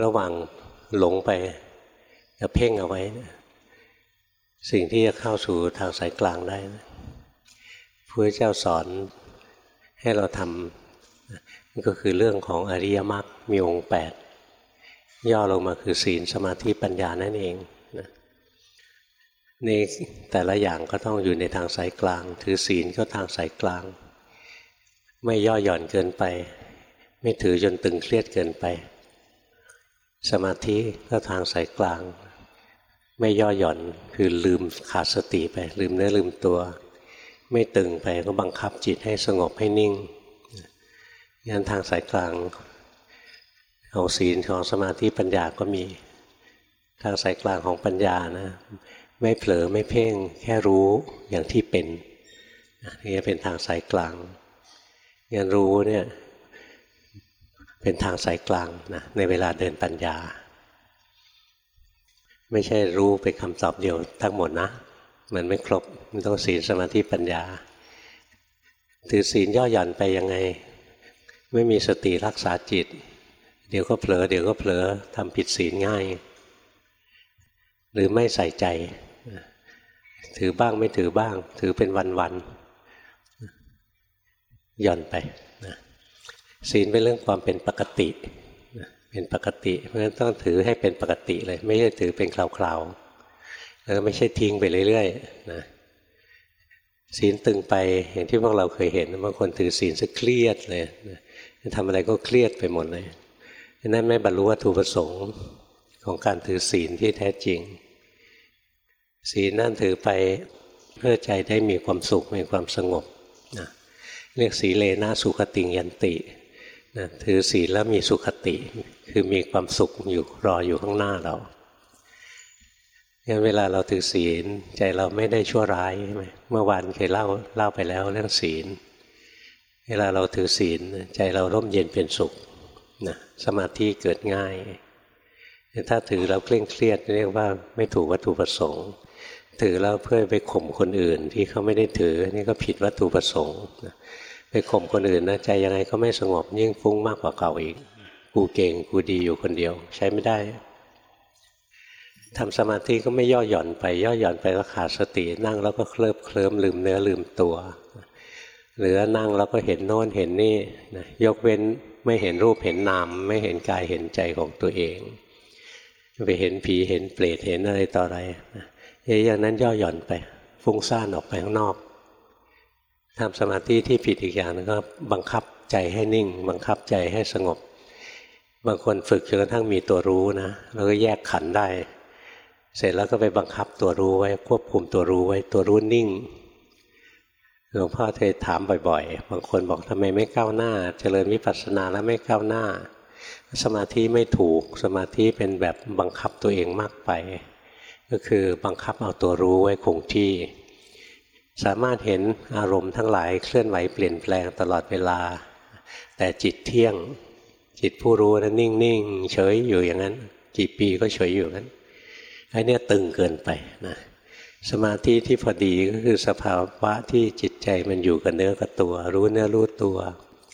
ระหว่างหลงไปกับเพ่งเอาไว้นะสิ่งที่จะเข้าสู่ทางสายกลางได้นะพระเจ้าสอนให้เราทำนี่ก็คือเรื่องของอริยมรรคมีองค์แปดย่อลงมาคือศีลสมาธิปัญญานั่นเองนะนี่แต่ละอย่างก็ต้องอยู่ในทางสายกลาง ถือศีลก็ทางสายกลาง ไม่ย่อหย่อนเกินไป ไม่ถือจนตึงเครียดเกินไป สมาธิก็ทางสายกลาง ไม่ย่อหย่อนคือลืมขาดสติไป ลืมเนื้อลืมตัว ไม่ตึงไปก็บังคับจิตให้สงบให้นิ่งยันทางสายกลางของศีลของสมาธิปัญญาก็มี ทางสายกลางของปัญญานะ ไม่เผลอไม่เพ่งแค่รู้อย่างที่เป็นนี่เป็นทางสายกลางยันรู้เนี่ย เป็นทางสายกลางนะในเวลาเดินปัญญา ไม่ใช่รู้เป็นคำตอบเดียวทั้งหมดนะ มันไม่ครบมันต้องศีลสมาธิปัญญา ถือศีลย่อหย่อนไปยังไง ไม่มีสติรักษาจิต เดี๋ยวก็เผลอเดี๋ยวก็เผลอทำผิดศีลง่าย หรือไม่ใส่ใจ ถือบ้างไม่ถือบ้าง ถือเป็นวันๆหย่อนไป ศีลเป็นเรื่องความเป็นปกติเป็นปกติเพราะฉะนั้นต้องถือให้เป็นปกติเลย ไม่ใช่ถือเป็นคราวๆแล้วไม่ใช่ทิ้งไปเรื่อยๆนะศีลตึงไปอย่างที่พวกเราเคยเห็นบางคนถือศีลซะเครียดเลยทำอะไรก็เครียดไปหมดเลยนั่นไม่บรรลุวัตถุประสงค์ของการถือศีลที่แท้จริง ศีลนั่นถือไปเพื่อใจได้มีความสุขมีความสงบนะเรียกสีเลนะสุขติยันติ นะถือศีลแล้วมีสุขติ คือมีความสุขอยู่รออยู่ข้างหน้าเรางั้นเวลาเราถือศีลใจเราไม่ได้ชั่วร้ายใช่ไหมเมื่อวานเคยเล่าเล่าไปแล้วเรื่องศีล เวลาเราถือศีลใจเราร่มเย็นเป็นสุขนะสมาธิเกิดง่าย ถ้าถือแล้วเคร่งเครียดเรียกว่าไม่ถูกวัตถุประสงค์ ถือแล้วเพื่อไปข่มคนอื่นที่เขาไม่ได้ถือนี่ก็ผิดวัตถุประสงค์ ไปข่มคนอื่นนะใจยังไงก็ไม่สงบยิ่งฟุ้งมากกว่าเก่าอีก กูเก่งกูดีอยู่คนเดียว ใช้ไม่ได้ทำสมาธิก็ไม่ย่อหย่อนไป ย่อหย่อนไปก็ขาดสตินั่งแล้วก็เคลิบเคลิ้มลืมเนื้อลืมตัว หรือนั่งแล้วก็เห็นโน่นเห็นนี่นะยกเว้นไม่เห็นรูปเห็นนาม ไม่เห็นกายเห็นใจของตัวเอง ไปเห็นผีเห็นเปรตเห็นอะไรต่ออะไรนะอย่างนั้นย่อหย่อนไป ฟุ้งซ่านออกไปข้างนอก ทำสมาธิที่ผิดอีกอย่างนึงก็บังคับใจให้นิ่ง บังคับใจให้สงบ บางคนฝึกจนกระทั่งมีตัวรู้นะแล้วก็แยกขันได้ เสร็จแล้วก็ไปบังคับตัวรู้ไว้ควบคุมตัวรู้ไว้ตัวรู้นิ่งหลวงพ่อเคยถามบ่อยๆ บางคนบอกทำไมไม่ก้าวหน้า เจริญวิปัสสนาแล้วไม่ก้าวหน้า สมาธิไม่ถูกสมาธิเป็นแบบบังคับตัวเองมากไป ก็คือบังคับเอาตัวรู้ไว้คงที่ สามารถเห็นอารมณ์ทั้งหลายเคลื่อนไหวเปลี่ยนแปลงตลอดเวลา แต่จิตเที่ยง จิตผู้รู้นั้นนิ่งๆเฉยอยู่อย่างนั้น กี่ปีก็เฉยอยู่นั้นไอ้นี่ตึงเกินไปนะสมาธิที่พอดีก็คือสภาวะที่จิตใจมันอยู่กับเนื้อกับตัว รู้เนื้อรู้ตัว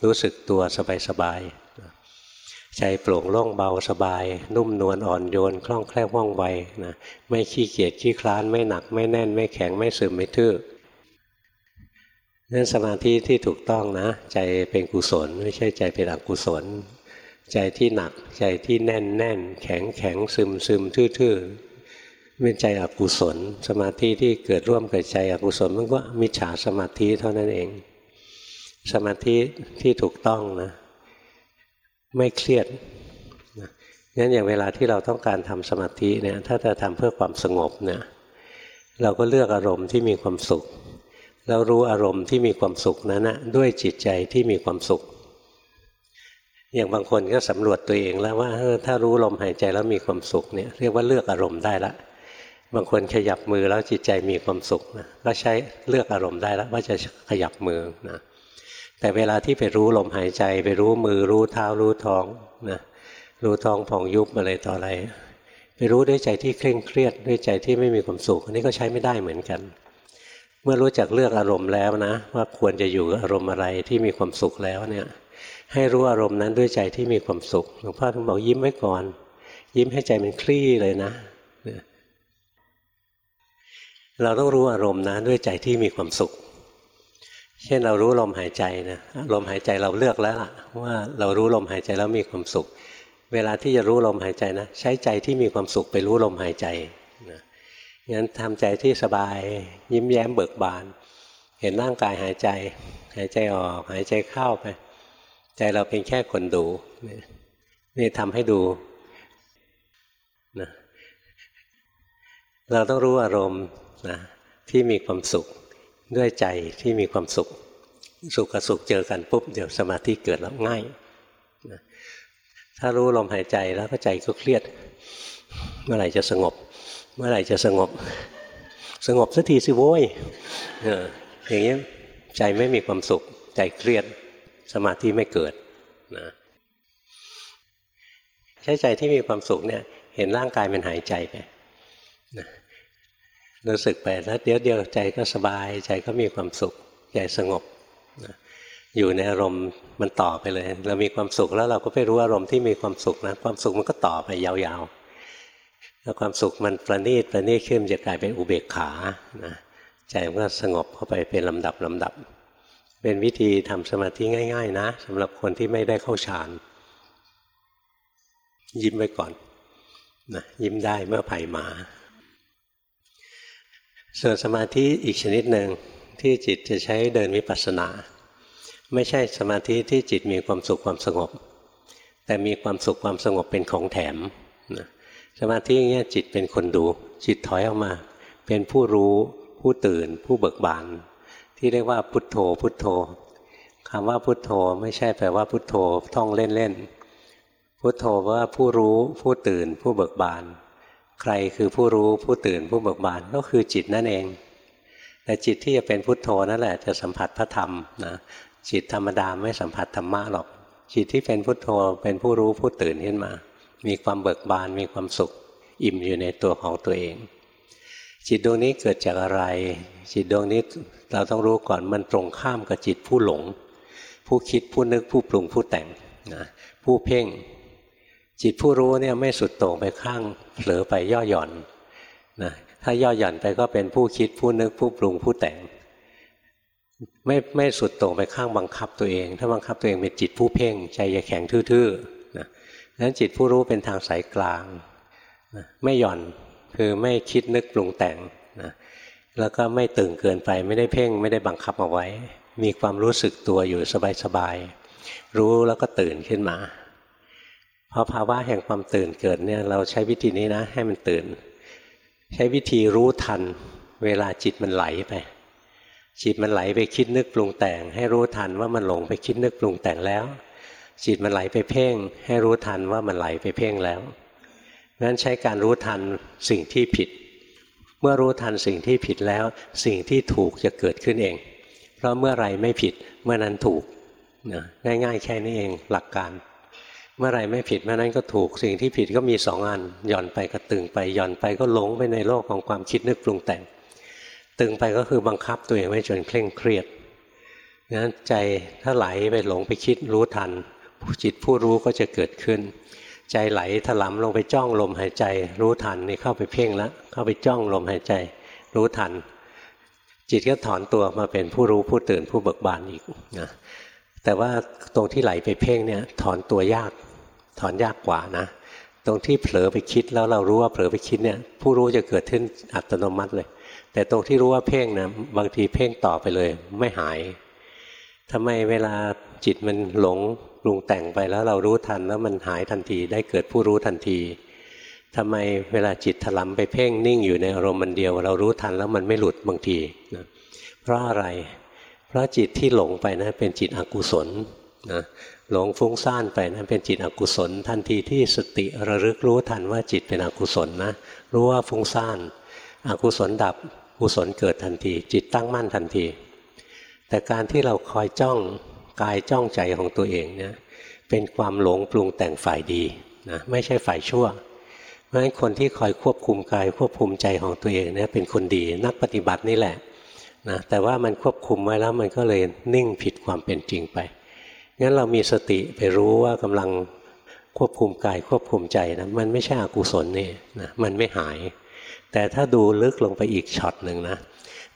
รู้สึกตัวสบายๆใจโปร่งโล่งเบาสบาย นุ่มนวลอ่อนโยนคล่องแคล่วว่องไวนะไม่ขี้เกียจขี้คลานไม่หนักไม่แน่นไม่แข็งไม่ซึมไม่ทื่อ นั่นสมาธิที่ถูกต้องนะ ใจเป็นกุศล ไม่ใช่ใจเป็นอกุศล ใจที่หนักใจที่แน่นแน่นแข็งแข็งซึมซึมทื่อๆเป็นใจอกุศล สมาธิที่เกิดร่วมกับใจอกุศลมันก็มิจฉาสมาธิเท่านั้นเอง สมาธิที่ถูกต้องนะ ไม่เครียดงั้นอย่างเวลาที่เราต้องการทำสมาธิเนี่ยถ้าจะทำเพื่อความสงบเนี่ยเราก็เลือกอารมณ์ที่มีความสุข แล้วรู้อารมณ์ที่มีความสุขนั้นนะด้วยจิตใจที่มีความสุข อย่างบางคนก็สำรวจตัวเองแล้วว่าถ้ารู้ลมหายใจแล้วมีความสุขเนี่ยเรียกว่าเลือกอารมณ์ได้ละ บางคนขยับมือแล้วจิตใจมีความสุขนะก็ใช้เลือกอารมณ์ได้แล้วว่าจะขยับมือนะแต่เวลาที่ไปรู้ลมหายใจ ไปรู้มือรู้เท้ารู้ท้องนะรู้ท้องผ่องยุบอะไรต่ออะไร ไปรู้ด้วยใจที่เคร่งเครียดด้วยใจที่ไม่มีความสุขอันนี้ก็ใช้ไม่ได้เหมือนกัน เมื่อรู้จักเลือกอารมณ์แล้วนะ ว่าควรจะอยู่อารมณ์อะไรที่มีความสุขแล้วเนี่ย ให้รู้อารมณ์นั้นด้วยใจที่มีความสุขหลวงพ่อท่านบอกยิ้มไว้ก่อน ยิ้มให้ใจมันคลี่เลยนะ เราต้องรู้อารมณ์นะด้วยใจที่มีความสุข เช่นเรารู้ลมหายใจนะลมหายใจเราเลือกแล้วล่ะ ว่าเรารู้ลมหายใจแล้วมีความสุข เวลาที่จะรู้ลมหายใจนะ ใช้ใจที่มีความสุขไปรู้ลมหายใจ งั้นทำใจที่สบาย ยิ้มแย้มเบิกบาน เห็นร่างกายหายใจ หายใจออก หายใจเข้าไป ใจเราเป็นแค่คนดู นี่ทำให้ดูนะเราต้องรู้อารมณ์นะที่มีความสุขด้วยใจที่มีความสุข สุขกับสุขเจอกันปุ๊บเดี๋ยวสมาธิเกิดแล้วง่ายนะถ้ารู้ลมหายใจแล้วก็ใจก็เครียด เมื่อไหร่จะสงบ เมื่อไหร่จะสงบ สงบสักทีสิโว้ยอย่างนี้ใจไม่มีความสุข ใจเครียดสมาธิไม่เกิดนะใช้ใจที่มีความสุขเนี่ย เห็นร่างกายมันหายใจไปรู้สึกไปแล้วเดี๋ยวเดียวใจก็สบาย ใจก็มีความสุข ใจสงบนะอยู่ในอารมณ์มันต่อไปเลย เรามีความสุขแล้วเราก็ไปรู้อารมณ์ที่มีความสุขนะ ความสุขมันก็ต่อไปยาวๆ แล้วความสุขมันประณีตประณีตขึ้นจะกลายเป็นอุเบกขานะใจมันก็สงบเข้าไปเป็นลำดับลำดับ เป็นวิธีทำสมาธิง่าย ๆ นะสำหรับคนที่ไม่ได้เข้าฌานยิ้มไว้ก่อนนะยิ้มได้เมื่อภัยมา ส่วนสมาธิอีกชนิดหนึ่งที่จิตจะใช้เดินวิปัสสนา ไม่ใช่สมาธิที่จิตมีความสุขความสงบ แต่มีความสุขความสงบเป็นของแถมนะ สมาธิอย่างนี้จิตเป็นคนดู จิตถอยออกมา เป็นผู้รู้ผู้ตื่น ผู้เบิกบาน ที่เรียกว่าพุทโธ พุทโธคำว่าพุทโธไม่ใช่แปลว่าพุทโธท่องเล่นๆพุทโธว่าผู้รู้ผู้ตื่น ผู้เบิกบาน ใครคือผู้รู้ผู้ตื่น ผู้เบิกบานก็คือจิตนั่นเอง แต่จิตที่จะเป็นพุทโธนั่นแหละจะสัมผัสพระธรรมนะจิตธรรมดาไม่สัมผัสธรรมะหรอก จิตที่เป็นพุทโธเป็นผู้รู้ผู้ตื่นขึ้นมา มีความเบิกบาน มีความสุข อิ่มอยู่ในตัวของตัวเอง จิตดวงนี้เกิดจากอะไร จิตดวงนี้เราต้องรู้ก่อนมันตรงข้ามกับจิตผู้หลง ผู้คิดผู้นึกผู้ปรุงผู้แต่งนะผู้เพ่ง จิตผู้รู้เนี่ยไม่สุดโต่งไปข้างเผลอไปย่อหย่อนนะถ้าย่อหย่อนไปก็เป็นผู้คิดผู้นึกผู้ปรุงผู้แต่ง ไม่ไม่สุดโต่งไปข้างบังคับตัวเอง ถ้าบังคับตัวเองเป็นจิตผู้เพ่ง ใจจะแข็งทื่อๆ นั้นจิตผู้รู้เป็นทางสายกลางนะไม่หย่อนคือไม่คิดนึกปรุงแต่งนะแล้วก็ไม่ตึงเกินไปไม่ได้เพ่งไม่ได้บังคับเอาไว้ มีความรู้สึกตัวอยู่สบายๆรู้แล้วก็ตื่นขึ้นมาพอภาวะแห่งความตื่นเกิดเนี่ยเราใช้วิธีนี้นะ ให้มันตื่น ใช้วิธีรู้ทัน เวลาจิตมันไหลไป จิตมันไหลไปคิดนึกปรุงแต่ง ให้รู้ทันว่ามันหลงไปคิดนึกปรุงแต่งแล้ว จิตมันไหลไปเพ่ง ให้รู้ทันว่ามันไหลไปเพ่งแล้วนั้นใช้การรู้ทันสิ่งที่ผิด เมื่อรู้ทันสิ่งที่ผิดแล้ว สิ่งที่ถูกจะเกิดขึ้นเอง เพราะเมื่อไรไม่ผิดเมื่อนั้นถูกง่ายๆแค่นี้เองหลักการ เมื่อไรไม่ผิดเมื่อนั้นก็ถูกสิ่งที่ผิดก็มีสองอันหย่อนไปก็ตึงไปหย่อนไปก็หลงไปในโลกของความคิดนึกปรุงแต่ง ตึงไปก็คือบังคับตัวเองไว้จนเคร่งเครียดงั้นใจถ้าไหลไปหลงไปคิดรู้ทัน จิตผู้รู้ก็จะเกิดขึ้น ใจไหลถลำลงไปจ้องลมหายใจ รู้ทันนี่เข้าไปเพ่งแล้วเข้าไปจ้องลมหายใจ รู้ทัน จิตก็ถอนตัวมาเป็นผู้รู้ผู้ตื่นผู้เบิกบานอีกนะแต่ว่าตรงที่ไหลไปเพ่งเนี่ยถอนตัวยาก ถอนยากกว่านะ ตรงที่เผลอไปคิดแล้วเรารู้ว่าเผลอไปคิดเนี่ยผู้รู้จะเกิดขึ้นอัตโนมัติเลย แต่ตรงที่รู้ว่าเพ่งนะบางทีเพ่งต่อไปเลย ไม่หายทำไมเวลาจิตมันหลง ปรุงแต่งไปแล้วเรารู้ทันแล้วมันหายทันทีได้เกิดผู้รู้ทันทีทำไมเวลาจิตถลำไปเพ่งนิ่งอยู่ในอารมณ์มันเดียว เรารู้ทันแล้วมันไม่หลุดบางทีนะเพราะอะไร เพราะจิตที่หลงไปนะเป็นจิตอกุศลนะหลงฟุ้งซ่านไปนะั้นเป็นจิตอกุศล ทันทีที่สติระลึกรู้ทันว่าจิตเป็นอกุศลนะรู้ว่าฟุ้งซ่านอกุศลดับกุศลเกิดทันที จิตตั้งมั่นทันที แต่การที่เราคอยจ้อง กายจ้องใจของตัวเองเนี่ยเป็นความหลงปรุงแต่งฝ่ายดีนะไม่ใช่ฝ่ายชั่ว เพราะฉะนั้นคนที่คอยควบคุมกายควบคุมใจของตัวเองเนี่ยเป็นคนดีนักปฏิบัตินี่แหละนะแต่ว่ามันควบคุมไว้แล้วมันก็เลยนิ่งผิดความเป็นจริงไปงั้นเรามีสติไปรู้ว่ากำลังควบคุมกายควบคุมใจนะมันไม่ใช่อกุศลนี่นะมันไม่หาย แต่ถ้าดูลึกลงไปอีกช็อตหนึ่งนะ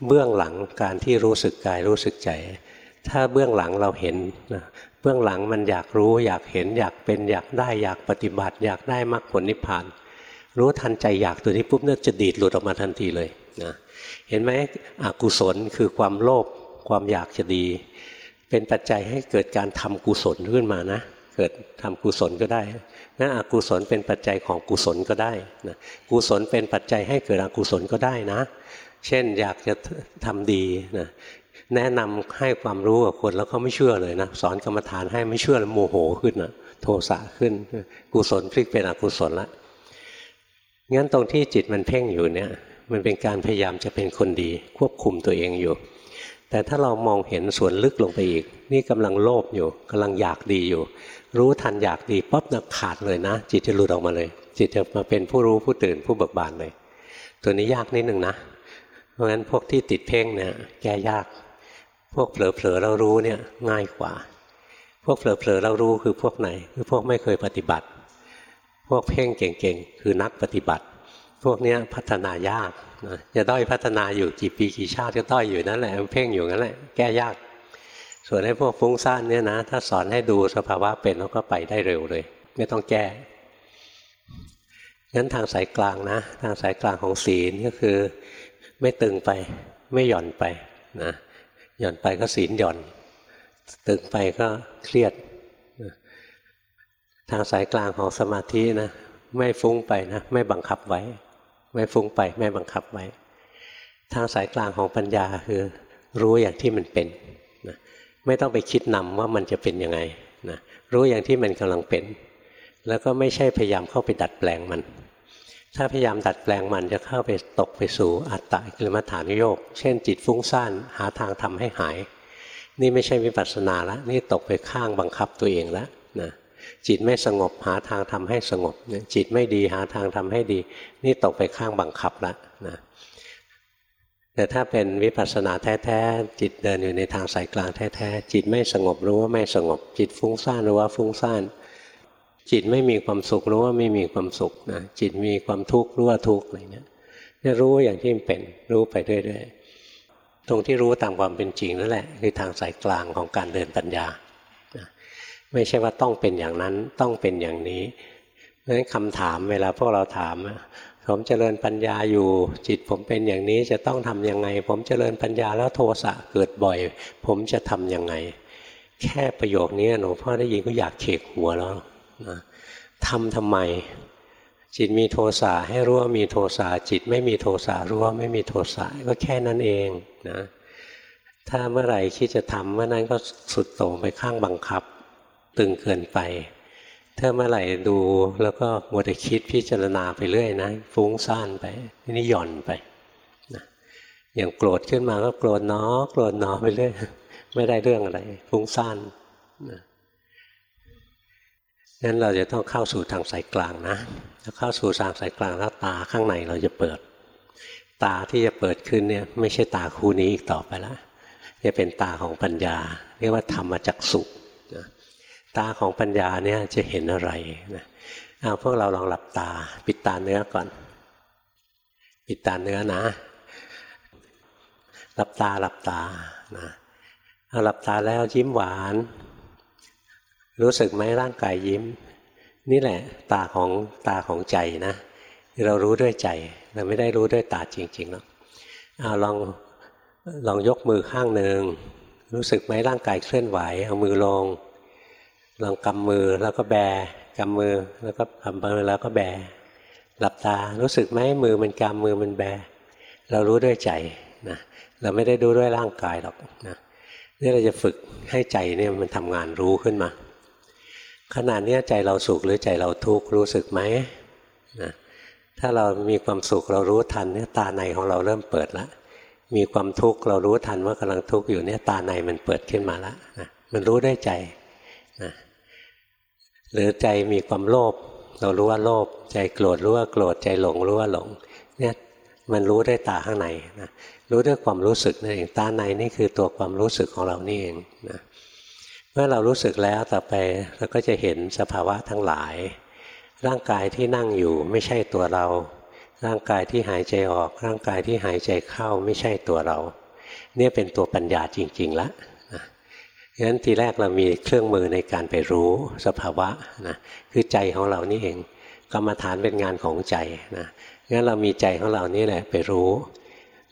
เบื้องหลังการที่รู้สึกกายรู้สึกใจ ถ้าเบื้องหลังเราเห็นนะเบื้องหลังมันอยากรู้ อยากเห็นอยากเป็นอยากได้อยากปฏิบัติ อยากได้มรรคผลนิพพาน รู้ทันใจอยากตัวนี้ปุ๊บเนี่ยจะดีดหลุดออกมาทันทีเลยนะเห็นไหมอกุศลคือความโลภความอยากจะดี เป็นปัจจัยให้เกิดการทำกุศลขึ้นมานะ เกิดทำกุศลก็ได้นะอกุศลเป็นปัจจัยของกุศลก็ได้นะกุศลเป็นปัจจัยให้เกิดอกุศลก็ได้นะ เช่นอยากจะทำดีนะ แนะนำให้ความรู้กับคนแล้วเขาไม่เชื่อเลยนะสอนกรรมฐานให้ไม่เชื่อแล้วโมโหขึ้นนะโทสะขึ้นกุศลพลิกเป็นอกุศลละงั้นตรงที่จิตมันเพ่งอยู่เนี่ย มันเป็นการพยายามจะเป็นคนดี ควบคุมตัวเองอยู่ แต่ถ้าเรามองเห็นส่วนลึกลงไปอีก นี่กำลังโลภอยู่กำลังอยากดีอยู่ รู้ทันอยากดีปั๊บนักขาดเลยนะ จิตจะหลุดออกมาเลย จิตจะมาเป็นผู้รู้ผู้ตื่นผู้เบิกบานเลย ตัวนี้ยากนิดหนึ่งนะ เพราะงั้นพวกที่ติดเพ่งเนี่ยแก้ยาก พวกเผลอๆเรารู้เนี่ยง่ายกว่า พวกเผลอๆเรารู้คือพวกไหน คือพวกไม่เคยปฏิบัติ พวกเพ่งเก่งๆคือนักปฏิบัติ พวกเนี้ยพัฒนายากนะจะด้อยพัฒนาอยู่กี่ปีกี่ชาติก็ด้อยอยู่นั่นแหละเพ่งอยู่นั่นแหละแก้ยาก ส่วนให้พวกฟุ้งซ่านเนี่ยนะ ถ้าสอนให้ดูสภาวะเป็นแล้วก็ไปได้เร็วเลย ไม่ต้องแก้งั้นทางสายกลางนะ ทางสายกลางของศีลก็คือ ไม่ตึงไปไม่หย่อนไปนะ หย่อนไปก็ศีลหย่อน ตึงไปก็เครียด ทางสายกลางของสมาธินะไม่ฟุ้งไปนะไม่บังคับไว้ ไม่ฟุ้งไปไม่บังคับไว้ ทางสายกลางของปัญญาคือ รู้อย่างที่มันเป็นนะไม่ต้องไปคิดนำว่ามันจะเป็นยังไงนะรู้อย่างที่มันกำลังเป็น แล้วก็ไม่ใช่พยายามเข้าไปดัดแปลงมัน ถ้าพยายามดัดแปลงมันจะเข้าไปตกไปสู่อัตตะกิลมัฐานโยก เช่นจิตฟุ้งซ่านหาทางทำให้หาย นี่ไม่ใช่วิปัสสนาละนี่ตกไปข้างบังคับตัวเองแล้วนะจิตไม่สงบหาทางทำให้สงบ จิตไม่ดีหาทางทำให้ดี นี่ตกไปข้างบังคับแล้วนะแต่ถ้าเป็นวิปัสสนาแท้ๆจิตเดินอยู่ในทางสายกลางแท้ๆจิตไม่สงบรู้ว่าไม่สงบ จิตฟุ้งซ่านรู้ว่าฟุ้งซ่าน จิตไม่มีความสุขรู้ว่าไม่มีความสุขนะจิตมีความทุกข์รู้ว่าทุกข์อะไรเงี้ยจะรู้อย่างที่มันเป็นรู้ไปเรื่อยๆตรงที่รู้ตามความเป็นจริงนั่นแหละ คือทางสายกลางของการเดินปัญญาไม่ใช่ว่าต้องเป็นอย่างนั้นต้องเป็นอย่างนี้เพราะฉะนั้นคำถามเวลาพวกเราถามผมเจริญปัญญาอยู่ จิตผมเป็นอย่างนี้จะต้องทํำยังไง ผมเจริญปัญญาแล้วโทสะเกิดบ่อย ผมจะทํำยังไง แค่ประโยคนี้หลวงพ่อได้ยินก็อยากเขกหัวแล้ว นะทำทำไม จิตมีโทสะให้รู้ว่ามีโทสะจิตไม่มีโทสะรู้ว่าไม่มีโทสะก็แค่นั้นเองนะถ้าเมื่อไหร่คิดจะทำเมื่อนั้นก็สุดโต่งไปข้างบังคับ ตึงเกินไป ถ้าเมื่อไหร่ดูแล้วก็มัวแต่คิดพิจารณาไปเรื่อยนะ ฟุ้งซ่านไปนี่หย่อนไปนะอย่างโกรธขึ้นมาก็โกรธเนาะโกรธเนาะไปเรื่อยไม่ได้เรื่องอะไร ฟุ้งซ่านนะ นั้นเราจะต้องเข้าสู่ทางสายกลางนะถ้าเข้าสู่ทางสายกลางแล้วตาข้างในเราจะเปิด ตาที่จะเปิดขึ้นเนี่ยไม่ใช่ตาคู่นี้อีกต่อไปแล้วจะเป็นตาของปัญญา เรียกว่าธรรมจักสุตาของปัญญาเนี่ยจะเห็นอะไรนะเอาพวกเราลองหลับตา ปิดตาเนื้อก่อน ปิดตาเนื้อนะหลับตาหลับตานะเอาหลับตาแล้วยิ้มหวาน รู้สึกไหมร่างกายยิ้ม นี่แหละตาของตาของใจนะเรารู้ด้วยใจเราไม่ได้รู้ด้วยตาจริงๆหรอกเอาลองลองยกมือข้างหนึ่งรู้สึกไหมร่างกายเคลื่อนไหว เอามือลง ลองกำมือแล้วก็แบกำมือแล้วก็กำมือแล้วก็แบหลับตารู้สึกไหมมือมันกำมือมันแบ เรารู้ด้วยใจนะเราไม่ได้ดูด้วยร่างกายหรอกนะนี่เราจะฝึกให้ใจเนี่ยมันทำงานรู้ขึ้นมา ขนาดนี้ใจเราสุขหรือใจเราทุกข์รู้สึกไหมนะถ้าเรามีความสุขเรารู้ทันเนี่ยตาในของเราเริ่มเปิดแล้วมีความทุกข์เรารู้ทันว่ากำลังทุกข์อยู่เนี่ยตาในมันเปิดขึ้นมาแล้วนะมันรู้ได้ใจนะหรือใจมีความโลภเรารู้ว่าโลภใจโกรธรู้ว่าโกรธใจหลงรู้ว่าหลงเนี่ยมันรู้ได้ตาข้างในนะรู้ด้วยความรู้สึกนั่นเองตาในนี่คือตัวความรู้สึกของเรานี่เองนะ เมื่อเรารู้สึกแล้วต่อไปเราก็จะเห็นสภาวะทั้งหลาย ร่างกายที่นั่งอยู่ไม่ใช่ตัวเรา ร่างกายที่หายใจออก ร่างกายที่หายใจเข้าไม่ใช่ตัวเรา เนี่ยเป็นตัวปัญญาจริงๆละงั้นทีแรกเรามีเครื่องมือในการไปรู้สภาวะนะคือใจของเรานี่เองกรรมฐานเป็นงานของใจนะงั้นเรามีใจของเรานี่แหละไปรู้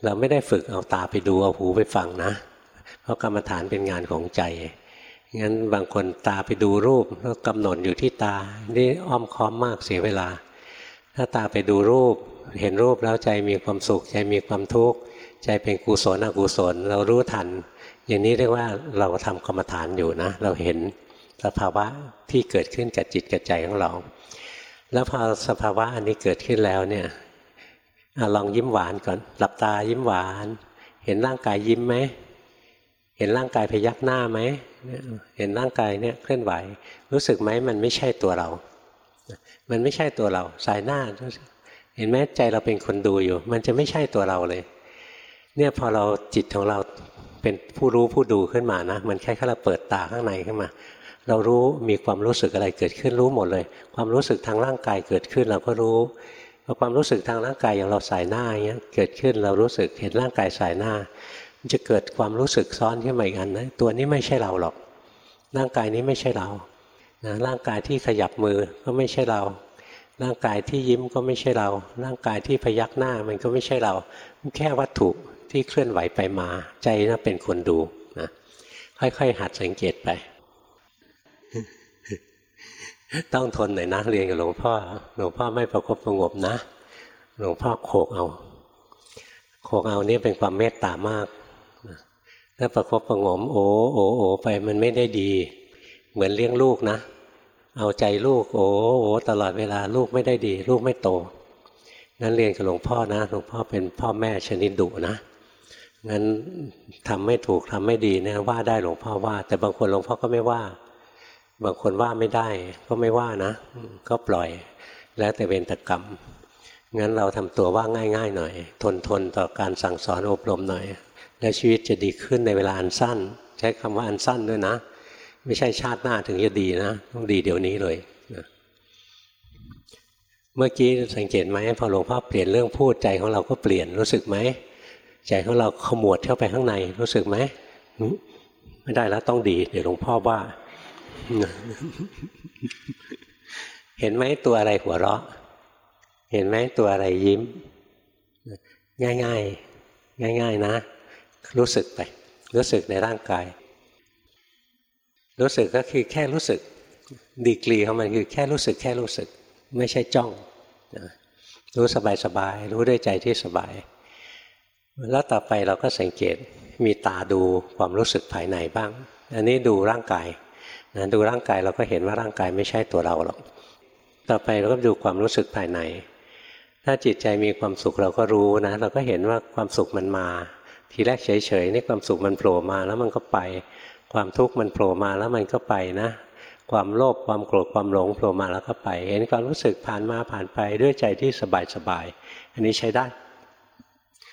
เราไม่ได้ฝึกเอาตาไปดูเอาหูไปฟังนะ เพราะกรรมฐานเป็นงานของใจ งั้นบางคนตาไปดูรูปแล้วกำหนดอยู่ที่ตา นี่อ้อมค้อมมากเสียเวลา ถ้าตาไปดูรูป เห็นรูปแล้วใจมีความสุข ใจมีความทุกข์ ใจเป็นกุศลอกุศล เรารู้ทัน อย่างนี้เรียกว่าเราทำกรรมฐานอยู่นะ เราเห็นสภาวะที่เกิดขึ้นกับจิตกับใจของเรา แล้วพอสภาวะอันนี้เกิดขึ้นแล้วเนี่ยอลองยิ้มหวานก่อน หลับตายิ้มหวาน เห็นร่างกายยิ้มไหม เห็นร่างกายพยักหน้าไหม เห็นร่างกายเนี่ยเคลื่อนไหว รู้สึกไหมมันไม่ใช่ตัวเรา มันไม่ใช่ตัวเรา สายหน้า เห็นไหมใจเราเป็นคนดูอยู่ มันจะไม่ใช่ตัวเราเลย เนี่ยพอเราจิตของเราเป็นผู้รู้ผู้ดูขึ้นมานะ มันแค่แค่เราเปิดตาข้างในขึ้นมา เรารู้มีความรู้สึกอะไรเกิดขึ้นรู้หมดเลย ความรู้สึกทางร่างกายเกิดขึ้นเราก็รู้พอความรู้สึกทางร่างกายอย่างเราสายหน้าอย่างเงี้ยเกิดขึ้นเรารู้สึกเห็นร่างกายสายหน้า จะเกิดความรู้สึกซ้อนขึ้นมาอีกอันนะตัวนี้ไม่ใช่เราหรอก ร่างกายนี้ไม่ใช่เรานะร่างกายที่ขยับมือก็ไม่ใช่เรา ร่างกายที่ยิ้มก็ไม่ใช่เรา ร่างกายที่พยักหน้ามันก็ไม่ใช่เรา แค่วัตถุที่เคลื่อนไหวไปมา ใจน่ะเป็นคนดูนะค่อยๆหัดสังเกตไป ต้องทนหน่อยนะเรียนกับหลวงพ่อ หลวงพ่อไม่ประคบประงบนะ หลวงพ่อโขกเอา โขกเอานี่เป็นความเมตตามาก ถ้าประคบประงมโอ้โอ้โอ้ไปมันไม่ได้ดี เหมือนเลี้ยงลูกนะ เอาใจลูก โอ้โอ้ตลอดเวลาลูกไม่ได้ดี ลูกไม่โตงั้นเรียนกับหลวงพ่อนะหลวงพ่อเป็นพ่อแม่ชนิดดุนะงั้นทำไม่ถูกทำไม่ดีเนี่ยว่าได้หลวงพ่อว่า แต่บางคนหลวงพ่อก็ไม่ว่า บางคนว่าไม่ได้ ก็ไม่ว่านะ ก็ปล่อยแล้วแต่เวรตกรรมงั้นเราทำตัวว่าง่าย ๆ หน่อย ทนทนต่อการสั่งสอนอบรมหน่อย แล้วชีวิตจะดีขึ้นในเวลาอันสั้น ใช้คำว่าอันสั้นด้วยนะ ไม่ใช่ชาติหน้าถึงจะดีนะ ต้องดีเดี๋ยวนี้เลยนะเมื่อกี้สังเกตไหมพอหลวงพ่อเปลี่ยนเรื่องพูดใจของเราก็เปลี่ยนรู้สึกไหมใจของเราขมวดเข้าไปข้างในรู้สึกไหมไม่ได้แล้วต้องดี เดี๋ยวหลวงพ่อว่า เห็นไหมตัวอะไรหัวเราะ เห็นไหมตัวอะไรยิ้ม ง่ายง่ายง่าย ๆ นะ รู้สึกไป รู้สึกในร่างกาย รู้สึกก็คือแค่รู้สึก ดีกรีของมันคือแค่รู้สึกแค่รู้สึก ไม่ใช่จ้องรู้สบายสบายรู้ด้วยใจที่สบาย แล้วต่อไปเราก็สังเกตมีตาดูความรู้สึกภายในบ้าง อันนี้ดูร่างกายนะดูร่างกายเราก็เห็นว่าร่างกายไม่ใช่ตัวเราหรอก ต่อไปเราก็ดูความรู้สึกภายใน ถ้าจิตใจมีความสุขเราก็รู้นะ เราก็เห็นว่าความสุขมันมา ทีแรกเฉยๆนี่ความสุขมันโผล่มาแล้วมันก็ไป ความทุกข์มันโผล่มาแล้วมันก็ไปนะ ความโลภความโกรธความหลงโผล่มาแล้วก็ไป เห็นความรู้สึกผ่านมาผ่านไปด้วยใจที่สบายๆอันนี้ใช้ได้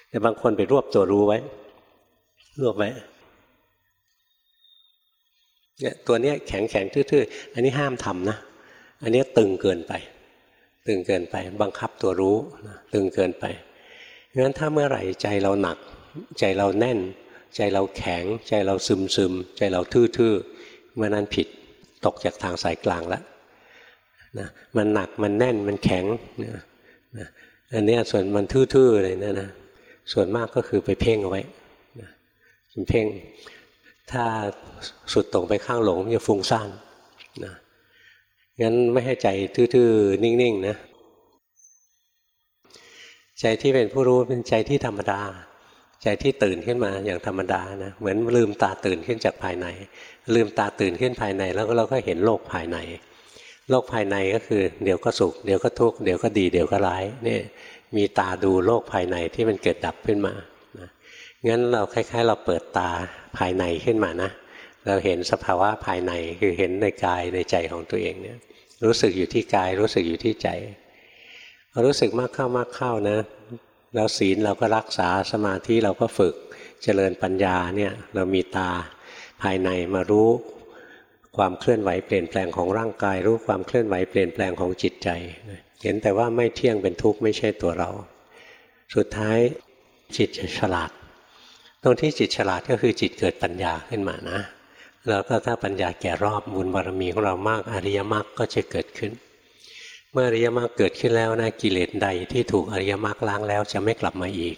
แต่บางคนไปรวบตัวรู้ไว้ รวบไว้เนี่ยตัวเนี้ยแข็งแข็งทื่อๆ อันนี้ห้ามทำนะ อันนี้ตึงเกินไป ตึงเกินไป บังคับตัวรู้ตึงเกินไปงั้นถ้าเมื่อไหร่ใจเราหนัก ใจเราแน่น ใจเราแข็ง ใจเราซึมซึมใจเราทื่อๆเมื่อนั้นผิดตกจากทางสายกลางแล้วนะมันหนักมันแน่นมันแข็งนะนะอันนี้ส่วนมันทื่อๆเลยนะนะส่วนมากก็คือไปเพ่งเอาไว้นะเพ่งถ้าสุดตรงไปข้างหลงจะฟุ้งซ่านนะงั้นไม่ให้ใจทื่อๆ นิ่งๆนะใจที่เป็นผู้รู้เป็นใจที่ธรรมดา ใจที่ตื่นขึ้นมาอย่างธรรมดานะเหมือนลืมตาตื่นขึ้นจากภายใน ลืมตาตื่นขึ้นภายในแล้วเราก็เห็นโลกภายใน โลกภายในก็คือ เดี๋ยวก็สุข เดี๋ยวก็ทุกข์เดี๋ยวก็ดีเดี๋ยวก็ร้ายนี่มีตาดูโลกภายในที่มันเกิดดับขึ้นมานะงั้นเราคล้าย ๆ เราเปิดตาภายในขึ้นมานะ เราเห็นสภาวะภายในคือเห็นในกายในใจของตัวเองเนี่ยรู้สึกอยู่ที่กายรู้สึกอยู่ที่ใจรู้สึกมากเข้ามากเข้านะ แล้วศีลเราก็รักษาสมาธิเราก็ฝึกเจริญปัญญาเนี่ยเรามีตาภายในมารู้ความเคลื่อนไหวเปลี่ยนแปลงของร่างกาย รู้ความเคลื่อนไหวเปลี่ยนแปลงของจิตใจ เห็นแต่ว่าไม่เที่ยงเป็นทุกข์ไม่ใช่ตัวเรา สุดท้ายจิตจะฉลาด ตรงที่จิตฉลาดก็คือจิตเกิดปัญญาขึ้นมานะ แล้วก็ถ้าปัญญาแก่รอบบุญบารมีของเรามากอริยมรรคก็จะเกิดขึ้น มื่ออริยมรรคเกิดขึ้นแล้วนะกิเลสใดที่ถูกอริยมรรคล้างแล้วจะไม่กลับมาอีก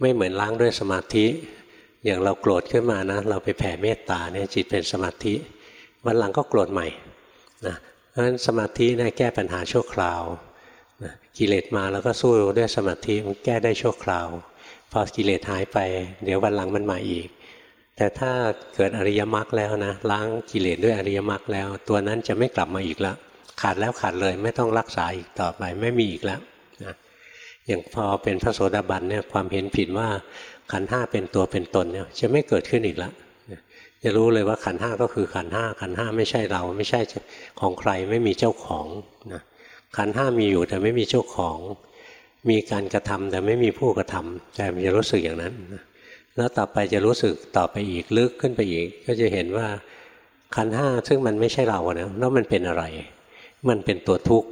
ไม่เหมือนล้างด้วยสมาธิ อย่างเราโกรธขึ้นมานะ เราไปแผ่เมตตาเนี่ยจิตเป็นสมาธิ วันหลังก็โกรธใหม่นะเพราะฉะนั้นสมาธิเนี่ยแก้ปัญหาชั่วคราวนะกิเลสมาแล้วก็สู้ด้วยสมาธิมันแก้ได้ชั่วคราว พอกิเลสหายไป เดี๋ยววันหลังมันมาอีก แต่ถ้าเกิดอริยมรรคแล้วนะล้างกิเลสด้วยอริยมรรคแล้ว ตัวนั้นจะไม่กลับมาอีกแล้ว ขาดแล้วขาดเลยไม่ต้องรักษาอีกต่อไปไม่มีอีกแล้วนะอย่างพอเป็นพระโสดาบันเนี่ยความเห็นผิดว่าขันห้าเป็นตัวเป็นตนเนี่ยจะไม่เกิดขึ้นอีกแล้วจะรู้เลยว่าขันห้าก็คือขันห้าขันห้าไม่ใช่เรา ไม่ใช่ของใครไม่มีเจ้าของนะขันห้ามีอยู่แต่ไม่มีเจ้าของ มีการกระทำแต่ไม่มีผู้กระทำแต่มันจะรู้สึกอย่างนั้นนะแล้วต่อไปจะรู้สึกต่อไปอีกลึกขึ้นไปอีก ก็จะเห็นว่าขันห้าซึ่งมันไม่ใช่เราเนะแล้วมันเป็นอะไร มันเป็นตัวทุกข์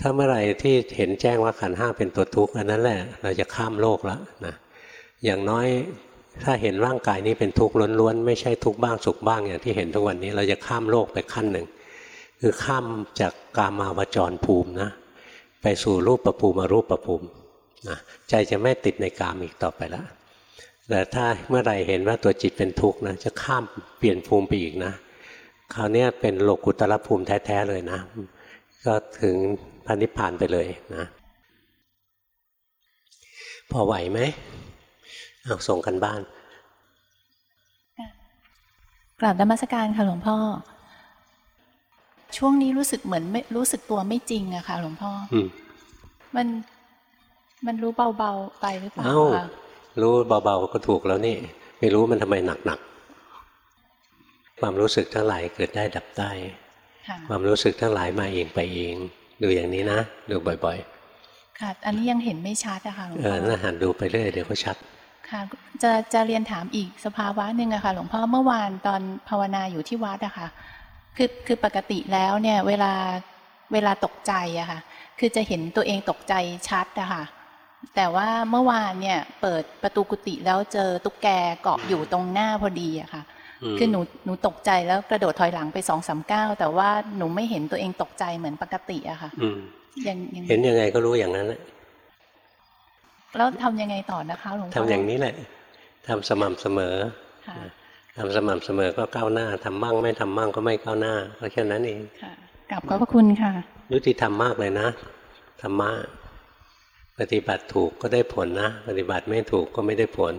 ถ้าเมื่อไหร่ที่เห็นแจ้งว่าขันห้าเป็นตัวทุกข์อันนั้นแหละเราจะข้ามโลกแล้วนะอย่างน้อยถ้าเห็นร่างกายนี้เป็นทุกข์ล้วนๆไม่ใช่ทุกข์บ้างสุขบ้างอย่างที่เห็นทุกวันนี้ เราจะข้ามโลกไปขั้นหนึ่ง คือข้ามจากกามาวจรภูมินะไปสู่รูปประภูมิรูปประภูมินะใจจะไม่ติดในกามอีกต่อไปแล้วแต่ถ้าเมื่อไรเห็นว่าตัวจิตเป็นทุกข์นะจะข้ามเปลี่ยนภูมิไปอีกนะ คราวนี้เป็นโลกุตรภูมิแท้ ๆ เลยนะ ก็ถึงพระนิพพานไปเลยนะ พอไหวไหมเอาส่งกันบ้านกราบนมัสการค่ะหลวงพ่อ ช่วงนี้รู้สึกเหมือนไม่รู้สึกตัวไม่จริงอะค่ะ หลวงพ่ออืมมันมันรู้เบาๆไปหรือเปล่าเอ้าคะรู้เบาๆก็ถูกแล้วนี่ ไม่รู้มันทำไมหนักๆ ความรู้สึกทั้งหลายเกิดได้ดับได้ค่ะความรู้สึกทั้งหลายมาเองไปเอง ดูอย่างนี้นะดูบ่อยค่ะ อันนี้ยังเห็นไม่ชัดอะค่ะหลวงๆเอพ่ออน่าหันดูไปเรื่อยเดี๋ยวก็ชัด ค่ะ จะจะเรียนถามอีกสภาวะหนึ่งอะค่ะ หลวงพ่อเมื่อวานตอนภาวนาอยู่ที่วัดอะค่ะ คือคือปกติแล้วเนี่ยเวลาเวลาตกใจอะค่ะ คือจะเห็นตัวเองตกใจชัดอะค่ะ แต่ว่าเมื่อวานเนี่ยเปิดประตูกุฏิแล้วเจอตุ๊กแกเกาะอยู่ตรงหน้าพอดีอะค่ะอืม คือหนูหนูตกใจแล้วกระโดดถอยหลังไปสองสามก้าวแต่ว่าหนูไม่เห็นตัวเองตกใจเหมือนปกติอะค่ะอืมยังยังเห็นยังไงก็รู้อย่างนั้นแหละแล้วทำยังไงต่อนะคะหลวงพ่อทำอย่างนี้แหละทำสม่ำเสมอค่ะทำสม่ำเสมอก็ก้าวหน้าทำบ้างไม่ทำบ้างก็ไม่ก้าวหน้าก็แค่นั้นเองค่ะกลับขอบพระคุณค่ะ ยุติธรรมมากเลยนะธรรมะปฏิบัติถูกก็ได้ผลนะ ปฏิบัติไม่ถูกก็ไม่ได้ผล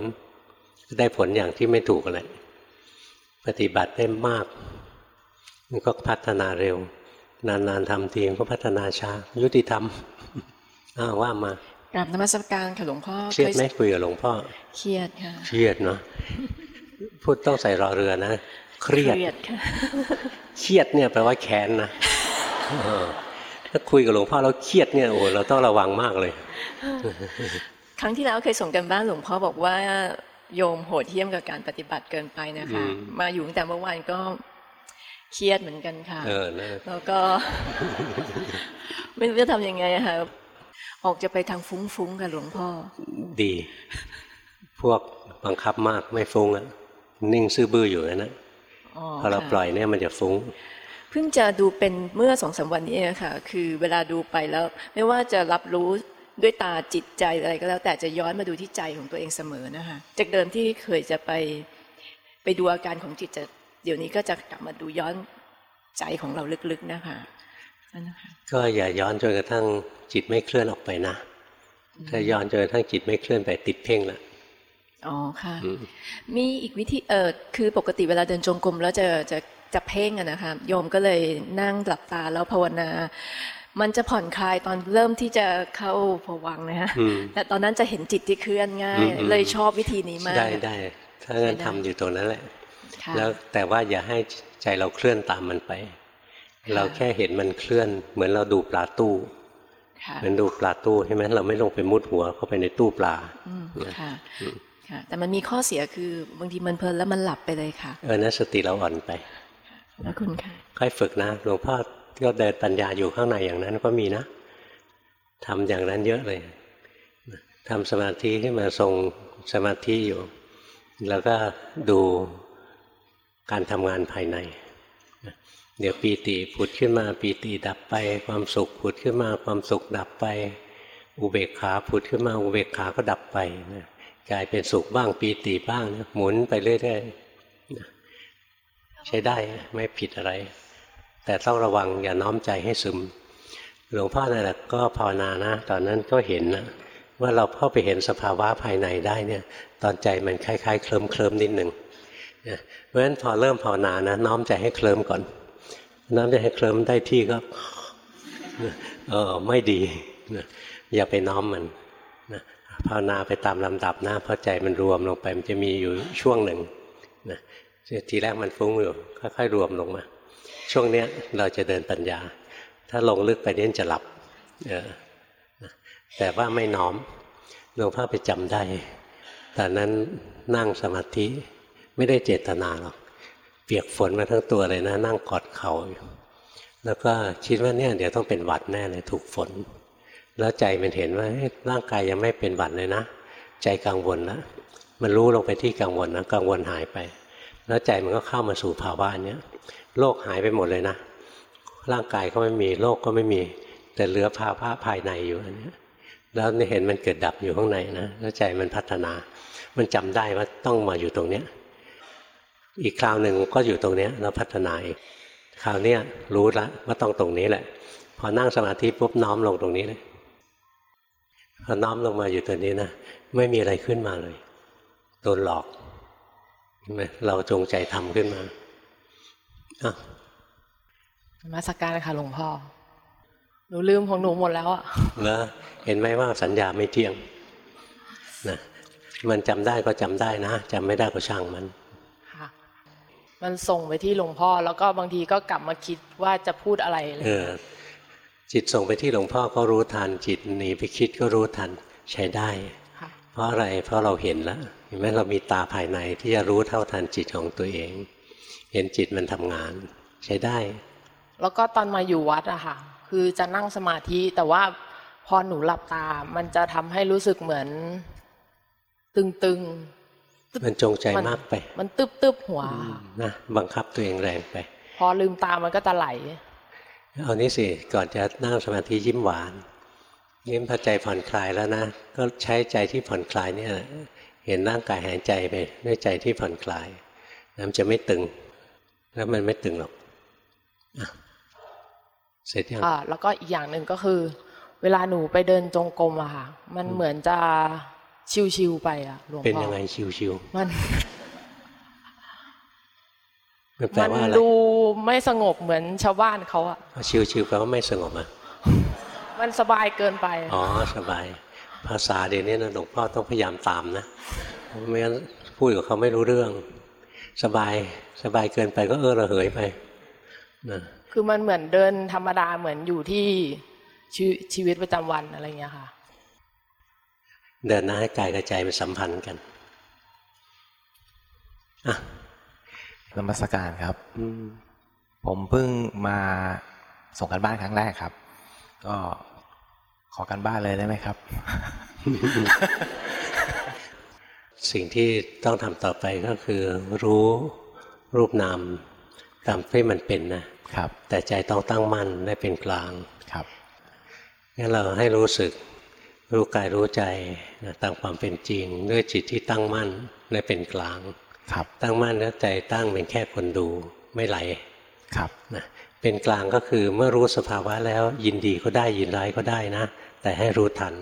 ก็ได้ผลอย่างที่ไม่ถูกแหละ ปฏิบัติได้มาก มันก็พัฒนาเร็ว นานๆทำทีมันก็พัฒนาช้ายุติธรรมอ้าวว่ามากราบนมัสการค่ะหลวงพ่อเครียดไหมคุยกับหลวงพ่อเครียดค่ะเครียดเนาะพูดต้องใส่รอเรือนะเครียดเครียดค่ะเครียดเนี่ยแปลว่าแค้นนะเออถ้าคุยกับหลวงพ่อแล้วเครียดเนี่ยโอ้เราต้องระวังมากเลย ครั้งที่แล้วเคยส่งกันบ้านหลวงพ่อบอกว่า โยมโหดเหี้ยมกับการปฏิบัติเกินไปนะคะอืมมาอยู่ตั้งแต่เมื่อวานก็เครียดเหมือนกันค่ะเออนะแล้วก็ ไม่รู้จะทำยังไงอะค่ะออกจะไปทางฟุ้งๆกับหลวงพ่อ ดี พวกบังคับมากไม่ฟุ้งอะนิ่งซื่อบื้ออยู่นั่นนะอ๋อพอเราค่ะปล่อยเนี่ยมันจะฟุ้งเพิ่งจะดูเป็นเมื่อสองสามวันนี้เองค่ะ คือเวลาดูไปแล้ว ไม่ว่าจะรับรู้ ด้วยตาจิตใจอะไรก็แล้ว แต่จะย้อนมาดูที่ใจของตัวเองเสมอนะคะจากเดิมที่เคยจะไปไปดูอาการของจิตจะเดี๋ยวนี้ก็จะกลับมาดูย้อนใจของเราลึกๆนะคะนั่นนะคะก็อย่าย้อนจนกระทั่งจิตไม่เคลื่อนออกไปนะ ถ้าย้อนจนกระทั่งจิตไม่เคลื่อนไปติดเพ่งละอ๋อค่ะอืมมีอีกวิธีเออคือปกติเวลาเดินจงกรมแล้วจะจะจะเพ่งอะนะคะโยมก็เลยนั่งหลับตาแล้วภาวนา มันจะผ่อนคลายตอนเริ่มที่จะเข้าผวังค์นะฮะอืมแต่ตอนนั้นจะเห็นจิตที่เคลื่อนง่ายอืมอืมเลยชอบวิธีนี้มาก ได้ได้ถ้างั้นใช่ได้ทำอยู่ตรงนั้นแหละค่ะแล้วแต่ว่าอย่าให้ใจเราเคลื่อนตามมันไปค่ะเราแค่เห็นมันเคลื่อน เหมือนเราดูปลาตู้ค่ะเหมือนดูปลาตู้ใช่ไหมเราไม่ลงไปมุดหัวเข้าไปในตู้ปลาอืมนะค่ะอืมค่ะแต่มันมีข้อเสียคือบางทีมันเพลินแล้วมันหลับไปเลยค่ะ เออนะสติเราอ่อนไปแล้วคุณค่ะค่อยฝึกนะหลวงพ่อ ก็เดินปัญญาอยู่ข้างในอย่างนั้นก็มีนะทำอย่างนั้นเยอะเลยทำสมาธิขึ้นมาทรงสมาธิอยู่ แล้วก็ดูการทำงานภายใน เดี๋ยวปีติผุดขึ้นมาปีติดับไป ความสุขผุดขึ้นมาความสุขดับไป อุเบกขาผุดขึ้นมา อุเบกขาก็ดับไปนะกลายเป็นสุขบ้างปีติบ้างนะหมุนไปเรื่อยๆนะใช้ได้ไม่ผิดอะไร แต่ต้องระวังอย่าน้อมใจให้ซึม หลวงพ่อนั่นแหละก็ภาวนานะ ตอนนั้นก็เห็นนะว่าเราเข้าไปเห็นสภาวะภายในได้เนี่ย ตอนใจมันคล้ายๆ เคลิ้มเคลิมนิดหนึ่งนะเพราะฉะนั้นพอเริ่มภาวนานะ น้อมใจให้เคลิ้มก่อน น้อมใจให้เคลิ้มได้ที่ก็เออไม่ดีนะอย่าไปน้อมมันนะภาวนาไปตามลำดับนะพอใจมันรวมลงไปมันจะมีอยู่ช่วงหนึ่งนะทีแรกมันฟุ้งอยู่ค่อยๆรวมลงมา ช่วงเนี้ยเราจะเดินปัญญา ถ้าลงลึกไปเนี้จะหลับเออแต่ว่าไม่น้อมหลวงพ่อไปจำได้ตอนนั้นนั่งสมาธิไม่ได้เจตนาหรอก เปียกฝนมาทั้งตัวเลยนะ นั่งกอดเข่าอยู่แล้วก็คิดว่าเนี่ยเดี๋ยวต้องเป็นหวัดแน่เลยถูกฝน แล้วใจมันเห็นว่าเอ๊ะร่างกายยังไม่เป็นหวัดเลยนะ ใจกังวลแล้วมันรู้ลงไปที่กังวลนะกังวลหายไป แล้วใจมันก็เข้ามาสู่ภาวะเนี้ย โลกหายไปหมดเลยนะ ร่างกายก็ไม่มีโลกก็ไม่มี แต่เหลือภาวะภายในอยู่อันนี้แล้วนี่เห็นมันเกิดดับอยู่ข้างในนะแล้วใจมันพัฒนา มันจำได้ว่าต้องมาอยู่ตรงเนี้ยอีกคราวหนึ่งก็อยู่ตรงเนี้ยแล้วพัฒนาอีกคราวเนี้ยรู้ละว่าต้องตรงนี้แหละ พอนั่งสมาธิปุ๊บน้อมลงตรงนี้เลยพอน้อมลงมาอยู่ตัวนี้นะไม่มีอะไรขึ้นมาเลยโดนหลอกเห็นไหมเราจงใจทำขึ้นมา มาสักการค่ะหลวงพ่อ หนูลืมของหนูหมดแล้วอะแล้วเห็นไหมว่าสัญญาไม่เที่ยงนะมันจำได้ก็จำได้นะจำไม่ได้ก็ช่างมันค่ะมันส่งไปที่หลวงพ่อ แล้วก็บางทีก็กลับมาคิดว่าจะพูดอะไรเลยเออจิตส่งไปที่หลวงพ่อก็รู้ทัน จิตหนีไปคิดก็รู้ทันใช้ได้ค่ะเพราะอะไรเพราะเราเห็นแล้วเห็นไหมเรามีตาภายในที่จะรู้เท่าทันจิตของตัวเอง เห็นจิตมันทำงาน ใช้ได้ แล้วก็ตอนมาอยู่วัดอะค่ะ คือจะนั่งสมาธิแต่ว่าพอหนูหลับตา มันจะทำให้รู้สึกเหมือน ตึงๆมันจงใจมากไป มันตึบๆหัวนะบังคับตัวเองแรงไป พอลืมตามันก็จะไหลเอานี้สิก่อนจะนั่งสมาธิยิ้มหวานยิ้มพอใจผ่อนคลายแล้วนะ ก็ใช้ใจที่ผ่อนคลายเนี่ย เห็นร่างกายหายใจไปด้วยใจที่ผ่อนคลาย แล้วมันจะไม่ตึง แล้วมันไม่ตึงหรอกอะเสร็จยังอ่าแล้วก็อีกอย่างหนึ่งก็คือ เวลาหนูไปเดินจงกรมอะค่ะ มันเหมือนจะชิวๆไปอะหลวงพ่อเป็นยังไงชิวมันๆมันแปลมันว่าอะไรดูไม่สงบเหมือนชาวบ้านเขาอะชิวๆแปลว่าไม่สงบอะมันสบายเกินไป อ๋อสบาย ภาษาเดี๋ยวนี้นะหลวงพ่อต้องพยายามตามนะไม่งั้นพูดกับเขาไม่รู้เรื่อง สบายสบายเกินไปก็เออระเหยไปนะคือมันเหมือนเดินธรรมดาเหมือนอยู่ที่ชีวิตชีวิตประจำวันอะไรอย่างเงี้ยค่ะ เดินหน้าให้กายกับใจมันสัมพันธ์กันอะนมัสการครับอืมผมเพิ่งมาส่งกันบ้านครั้งแรกครับ ก็ขอกันบ้านเลยได้ไหมครับ สิ่งที่ต้องทำต่อไปก็คือรู้รูปนามตามที่มันเป็นนะครับ แต่ใจต้องตั้งมั่นได้เป็นกลางครับงั้นเราให้รู้สึกรู้กายรู้ใจนะตามความเป็นจริง ด้วยจิตที่ตั้งมั่นและเป็นกลางครับ ตั้งมั่นแล้วใจตั้งเป็นแค่คนดูไม่ไหลครับนะเป็นกลางก็คือเมื่อรู้สภาวะแล้วยินดีก็ได้ยินร้ายก็ได้นะ แต่ให้รู้ทัน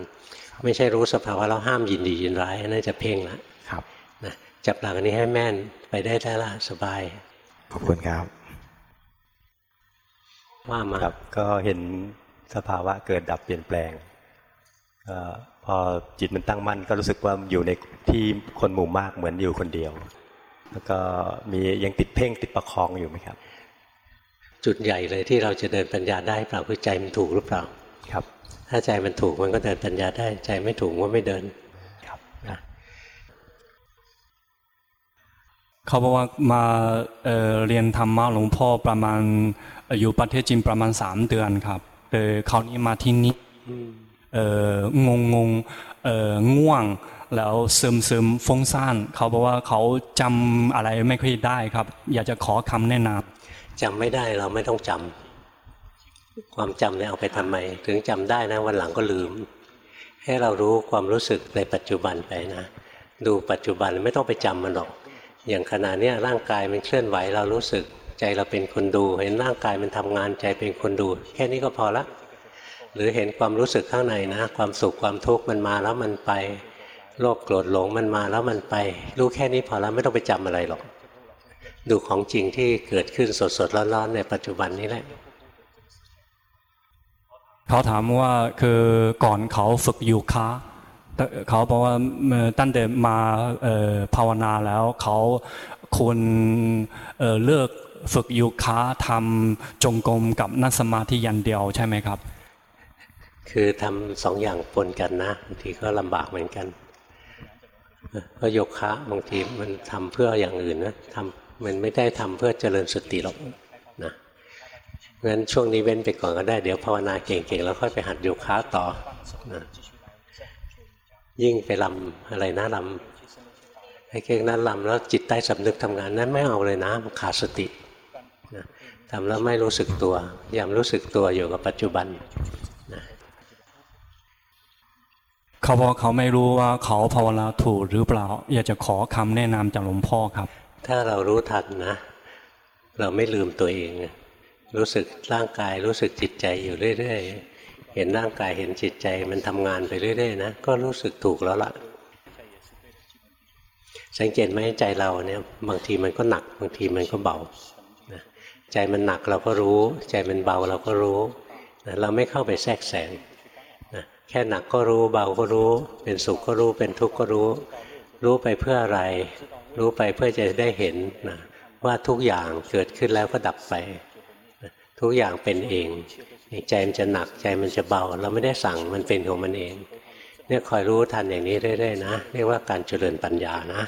ไม่ใช่รู้สภาวะแล้วห้ามยินดียินร้ายอันนั่นจะเพ่งละครับนะจับหลักอันนี้ให้แม่นไปได้แล้วล่ะสบาย ขอบคุณครับ ว่ามาครับ ก็เห็นสภาวะเกิดดับเปลี่ยนแปลงก็พอจิตมันตั้งมั่นก็รู้สึกว่าอยู่ในที่คนหมู่มากเหมือนอยู่คนเดียว แล้วก็มียังติดเพ่งติดประคองอยู่ไหมครับ จุดใหญ่เลยที่เราจะเดินปัญญาได้เปล่าคือใจมันถูกหรือเปล่า ครับ ถ้าใจมันถูกมันก็เดินปัญญาได้ ใจไม่ถูกก็ไม่เดินครับนะเขาบอกว่ามาเอ่อเรียนธรรมะหลวงพ่อประมาณเอ่ออยู่ประเทศจีนประมาณสามเดือนครับเออคราวนี้มาที่นี่เอองงงๆเออง่วงแล้วซึมซึมๆฟุ้งซ่านเขาบอกว่าเขาจำอะไรไม่ค่อยได้ครับ อยากจะขอคำแนะนำจำไม่ได้เราไม่ต้องจำ ความจำเนี่ยเอาไปทำไม ถึงจำได้นะวันหลังก็ลืม ให้เรารู้ความรู้สึกในปัจจุบันไปนะ ดูปัจจุบันไม่ต้องไปจำมันหรอก อย่างขณะนี้ร่างกายมันเคลื่อนไหวเรารู้สึก ใจเราเป็นคนดู เห็นร่างกายมันทำงานใจเป็นคนดู แค่นี้ก็พอละ หรือเห็นความรู้สึกข้างในนะ ความสุขความทุกข์มันมาแล้วมันไปโลภโกรธหลงมันมาแล้วมันไป รู้แค่นี้พอแล้วไม่ต้องไปจำอะไรหรอก ดูของจริงที่เกิดขึ้นสดๆร้อนๆในปัจจุบันนี้แหละ เขาถามว่าคือก่อนเขาฝึกอยู่คะแต่เขาบอกว่าเอ่อตั้งแต่มาภาวนาแล้วเขาควรเอ่อเลิกฝึกอยู่คะทำจงกรมกับนั่งสมาธิยันเดียวใช่ไหมครับ คือทำสองอย่างปนกันนะบางทีก็ลำบากเหมือนกันเพราะโยคะบางทีมันทำเพื่ออย่างอื่นนะทำมันไม่ได้ทำเพื่อเจริญสติหรอก นะงั้นช่วงนี้เว้นไปก่อนก็ได้ เดี๋ยวภาวนาเก่งๆ แล้วค่อยไปหัดโยคะต่อนะยิ่งไปลำอะไรนะลำให้เก่งนั้นลำแล้วจิตใต้สำนึกทำงานนั้นไม่เอาเลยนะมันขาดสตินะทำแล้วไม่รู้สึกตัวพยายามรู้สึกตัวอยู่กับปัจจุบันเขาบอกเขาไม่รู้ว่าเขาภาวนาถูกหรือเปล่า อยากจะขอคำแนะนำจากหลวงพ่อครับ ถ้าเรารู้ทันนะ เราไม่ลืมตัวเอง รู้สึกร่างกายรู้สึกจิตใจอยู่เรื่อยๆ เห็นร่างกายเห็นจิตใจมันทำงานไปเรื่อยๆนะก็รู้สึกถูกแล้วล่ะ สังเกตไหมใจเราเนี่ยบางทีมันก็หนักบางทีมันก็เบาใจมันหนักเราก็รู้ ใจมันเบาเราก็รู้ เราไม่เข้าไปแทรกแซงแค่หนักก็รู้เบาก็รู้ เป็นสุขก็รู้เป็นทุกข์ก็รู้ รู้ไปเพื่ออะไร รู้ไปเพื่อจะได้เห็นนะว่าทุกอย่างเกิดขึ้นแล้วก็ดับไป ทุกอย่างเป็นเองใจมันจะหนักใจมันจะเบา เราไม่ได้สั่งมันเป็นของมันเอง เนี่ยคอยรู้ทันอย่างนี้เรื่อยๆนะเรียกว่าการเจริญปัญญานะ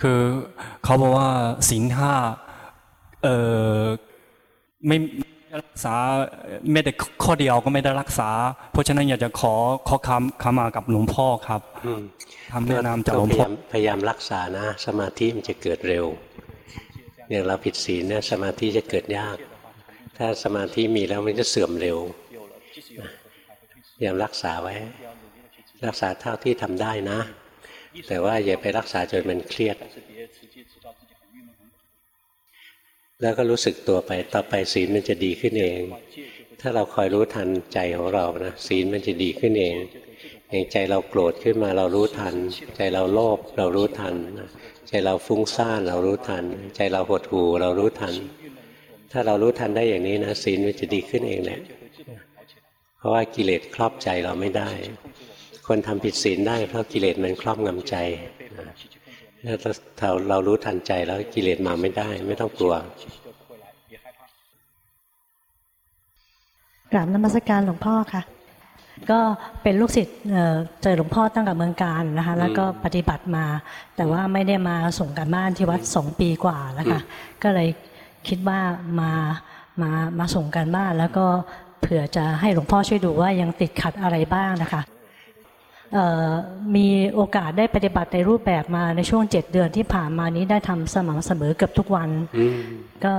คือเขาบอกว่าศีลห้าเออไม่ไม่รักษาไม่ได้ข้อเดียวก็ไม่ได้รักษา เพราะฉะนั้นอยากจะขอขอคำคำมากับหลวงพ่อครับอืมคำแนะนำจากหลวงพยาพ่อยามพยายามรักษานะ สมาธิมันจะเกิดเร็ว อย่างเราผิดศีลเนี่ยสมาธิจะเกิดยาก ถ้าสมาธิมีแล้วมันจะเสื่อมเร็วนะพยายารักษาไว้ รักษาเท่าที่ทำได้นะ แต่ว่าอย่าไปรักษาจนมันเครียด แล้วก็รู้สึกตัวไปต่อไปศีลมันจะดีขึ้นเอง ถ้าเราคอยรู้ทันใจของเรานะศีลมันจะดีขึ้นเองอย่างใจเราโกรธขึ้นมาเรารู้ทัน ใจเราโลภเรารู้ทัน ใจเราฟุ้งซ่านเรารู้ทัน ใจเราหดหู่เรารู้ทัน ถ้าเรารู้ทันได้อย่างนี้นะศีลมันจะดีขึ้นเองแหละเพราะว่ากิเลสครอบใจเราไม่ได้ คนทำผิดศีลได้เพราะกิเลสมันครอบงำใจนะแล้วถ้าเรารู้ทันใจแล้วกิเลสมาไม่ได้ ไม่ต้องกลัวกราบนมัสการหลวงพ่อค่ะ ก็เป็นลูกศิษย์เอ่อเจอหลวงพ่อตั้งแต่เมืองการนะคะ แล้วก็ปฏิบัติมา แต่ว่าไม่ได้มาส่งกันบ้านที่วัดสองปีกว่าแล้วค่ะก็เลยคิดว่ามามามาส่งกันบ้านแล้วก็เผื่อจะให้หลวงพ่อช่วยดูว่ายังติดขัดอะไรบ้างนะคะเอ่อมีโอกาสได้ปฏิบัติในรูปแบบมาในช่วงเจ็ดเดือนที่ผ่านมานี้ได้ทำสม่ำเสมอเกือบทุกวันอืมก็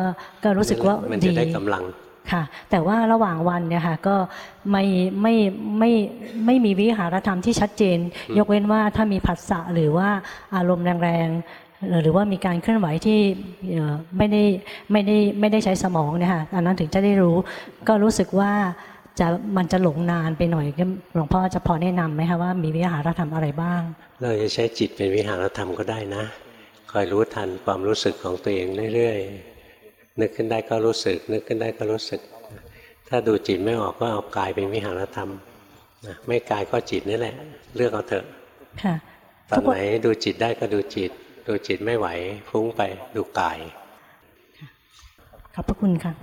ก็รู้สึกว่ามันดีจะได้กำลัง ค่ะ แต่ว่าระหว่างวันเนี่ยค่ะก็ไม่ไม่ไม่ไม่มีวิหารธรรมที่ชัดเจนอืมยกเว้นว่าถ้ามีผัสสะหรือว่าอารมณ์แรงๆเอ่อหรือว่ามีการเคลื่อนไหวที่เอ่อไม่ได้ไม่ได้ไม่ได้ใช้สมองเนี่ยค่ะอันนั้นถึงจะได้รู้ ก็รู้สึกว่าจะมันจะหลงนานไปหน่อยก็หลวงพ่อจะพอแนะนำไหมคะว่ามีวิหารธรรมอะไรบ้าง เราจะใช้จิตเป็นวิหารธรรมก็ได้นะคอยรู้ทันความรู้สึกของตัวเองเรื่อยๆ นึกขึ้นได้ก็รู้สึก นึกขึ้นได้ก็รู้สึก ถ้าดูจิตไม่ออกก็เอากายเป็นวิหารธรรมนะไม่กายก็จิตนี่แหละ เลือกเอาเถอะค่ะตอนไหนดูจิตได้ก็ดูจิต ดูจิตไม่ไหวฟุ้งไปดูกายขอบพระคุณค่ะ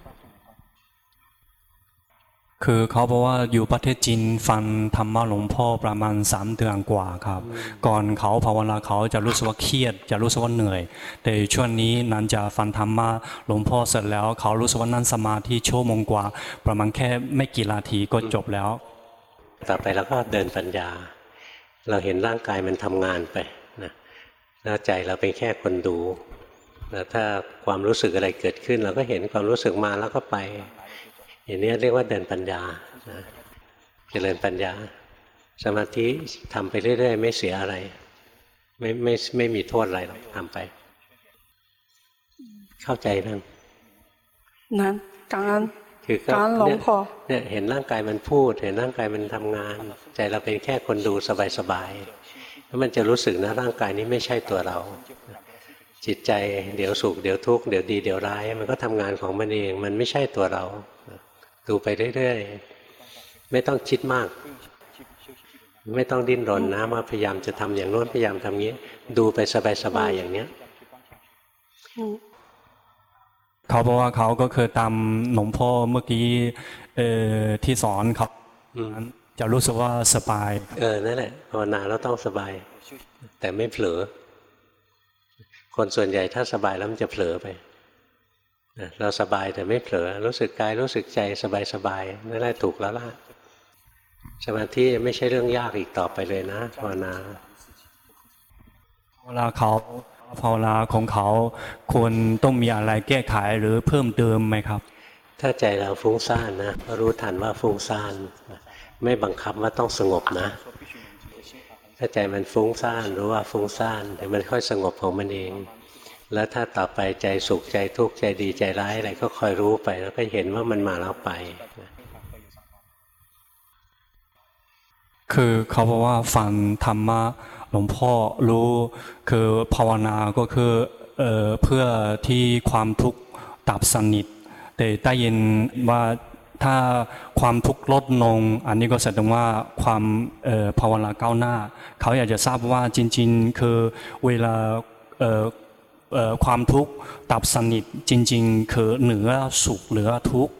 คือเขาบอกว่าอยู่ประเทศจีนฟังธรรมะหลวงพ่อประมาณสามเดือนกว่าครับ ก่อนเขาภาวนาเขาจะรู้สึกว่าเครียด จะรู้สึกว่าเหนื่อย แต่ช่วงนี้นั้นจะฟังธรรมะหลวงพ่อเสร็จแล้ว เขารู้สึกว่านั่งสมาธิชั่วโมงกว่า ประมาณแค่ไม่กี่นาทีก็จบแล้ว ต่อไปเราก็เดินปัญญา เราเห็นร่างกายมันทำงานไปนะแล้วใจเราเป็นแค่คนดูนะถ้าความรู้สึกอะไรเกิดขึ้น เราก็เห็นความรู้สึกมาแล้วก็ไป อย่างนี้เรียกว่าเดินปัญญานะเจริญปัญญา สมาธิทำไปเรื่อย ๆ ไม่เสียอะไร ไม่ไม่ไม่มีโทษอะไรหรอกทำไป เข้าใจบ้างนั้นการคือก็การหลวงพ่อเนี่ยเห็นร่างกายมันพูด เห็นร่างกายมันทำงาน ใจเราเป็นแค่คนดูสบายๆแล้วมันจะรู้สึกนะร่างกายนี้ไม่ใช่ตัวเรา จิตใจเดี๋ยวสุขเดี๋ยวทุกข์เดี๋ยวดีเดี๋ยวร้าย มันก็ทำงานของมันเอง มันไม่ใช่ตัวเรา ดูไปเรื่อยๆ ไม่ต้องคิดมาก ไม่ต้องดิ้นรนนะมาพยายามจะทำอย่างโน้นพยายามทำงี้ ดูไปสบายๆอย่างเนี้ยเขาบอกว่าเขาก็เคยตามหลวงพ่อเมื่อกี้เอ่อที่สอนเขาอืมจะรู้สึกว่าสบาย เออนั่นแหละภาวนาแล้วต้องสบาย แต่ไม่เผลอ คนส่วนใหญ่ถ้าสบายแล้วมันจะเผลอไปนะ เราสบายแต่ไม่เผลอรู้สึกกายรู้สึกใจสบายสบายนั่นแหละถูกแล้วล่ะสมาธิไม่ใช่เรื่องยากอีกต่อไปเลยนะภาวนาเวลาเขาภาวนาของเขาควรต้องมีอะไรแก้ไขหรือเพิ่มเติมไหมครับ ถ้าใจเราฟุ้งซ่านนะก็รู้ทันว่าฟุ้งซ่านไม่บังคับว่าต้องสงบนะ ถ้าใจมันฟุ้งซ่านรู้ว่าฟุ้งซ่านเดี๋ยวมันค่อยสงบของมันเอง แล้วถ้าต่อไปใจสุขใจทุกข์ใจดีใจร้ายอะไรก็คอยรู้ไป แล้วก็เห็นว่ามันมาแล้วไป คือเขาบอกว่าฟังธรรมะหลวงพ่อรู้คือภาวนาก็คือเอ่อเพื่อที่ความทุกข์ดับสนิท แต่ได้ยินว่าถ้าความทุกข์ลดลง อันนี้ก็แสดงว่าความเอ่อภาวนาก้าวหน้า เขาอยากจะทราบว่าจริง ๆ คือเวลาเอ่อ ความทุกข์ดับสนิทจริง ๆ คือเหนือสุขเหนือทุกข์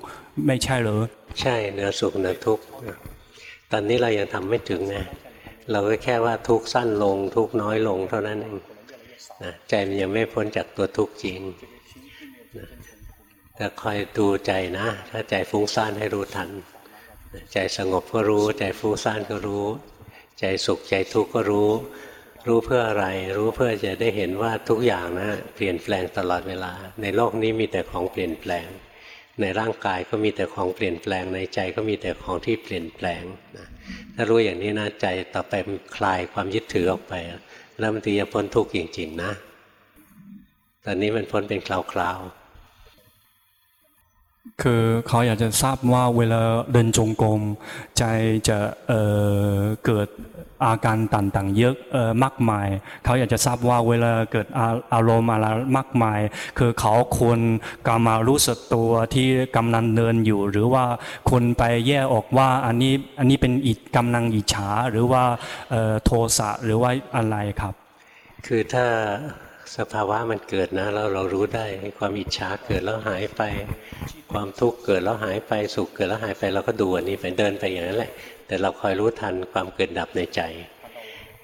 ไม่ใช่เหรอใช่เหนือสุขเหนือทุกข์ตอนนี้เรายังทำไม่ถึงนะเราก็แค่ว่าทุกข์สั้นลง ทุกข์น้อยลงเท่านั้นเองนะใจมันยังไม่พ้นจากตัวทุกข์จริงนะแต่คอยดูใจนะ ถ้าใจฟุ้งซ่านให้รู้ทัน ใจสงบก็รู้ ใจฟุ้งซ่านก็รู้ ใจสุขใจทุกข์ก็รู้ รู้เพื่ออะไร รู้เพื่อจะได้เห็นว่าทุกอย่างนะเปลี่ยนแปลงตลอดเวลา ในโลกนี้มีแต่ของเปลี่ยนแปลง ในร่างกายก็มีแต่ของเปลี่ยนแปลง ในใจก็มีแต่ของที่เปลี่ยนแปลงนะถ้ารู้อย่างนี้นะใจต่อไปมันคลายความยึดถือออกไป แล้วมันจะพ้นทุกข์จริงๆนะ ตอนนี้มันพ้นเป็นคราว คือเขาอยากจะทราบว่าเวลาเดินจงกรมใจจะเเกิดอาการต่างๆเยอะอมากมาย เขาอยากจะทราบว่าเวลาเกิดอาอารมณ์อะไรมากมาย คือเขาควรกำมารู้สึกตัวที่กำลังเดินอยู่ หรือว่าคนไปแยกออกว่าอันนี้อันนี้เป็นอิจกำลังอิจฉาหรือว่าโทสะหรือว่าอะไรครับ คือถ้า สภาวะมันเกิดนะแล้วเรารู้ได้ความอิจฉาเกิดแล้วหายไป ความทุกข์เกิดแล้วหายไปสุขเกิดแล้วหายไปเราก็ดูอันนี้ไปเดินไปอย่างนั้นแหละ แต่เราคอยรู้ทันความเกิดดับในใจ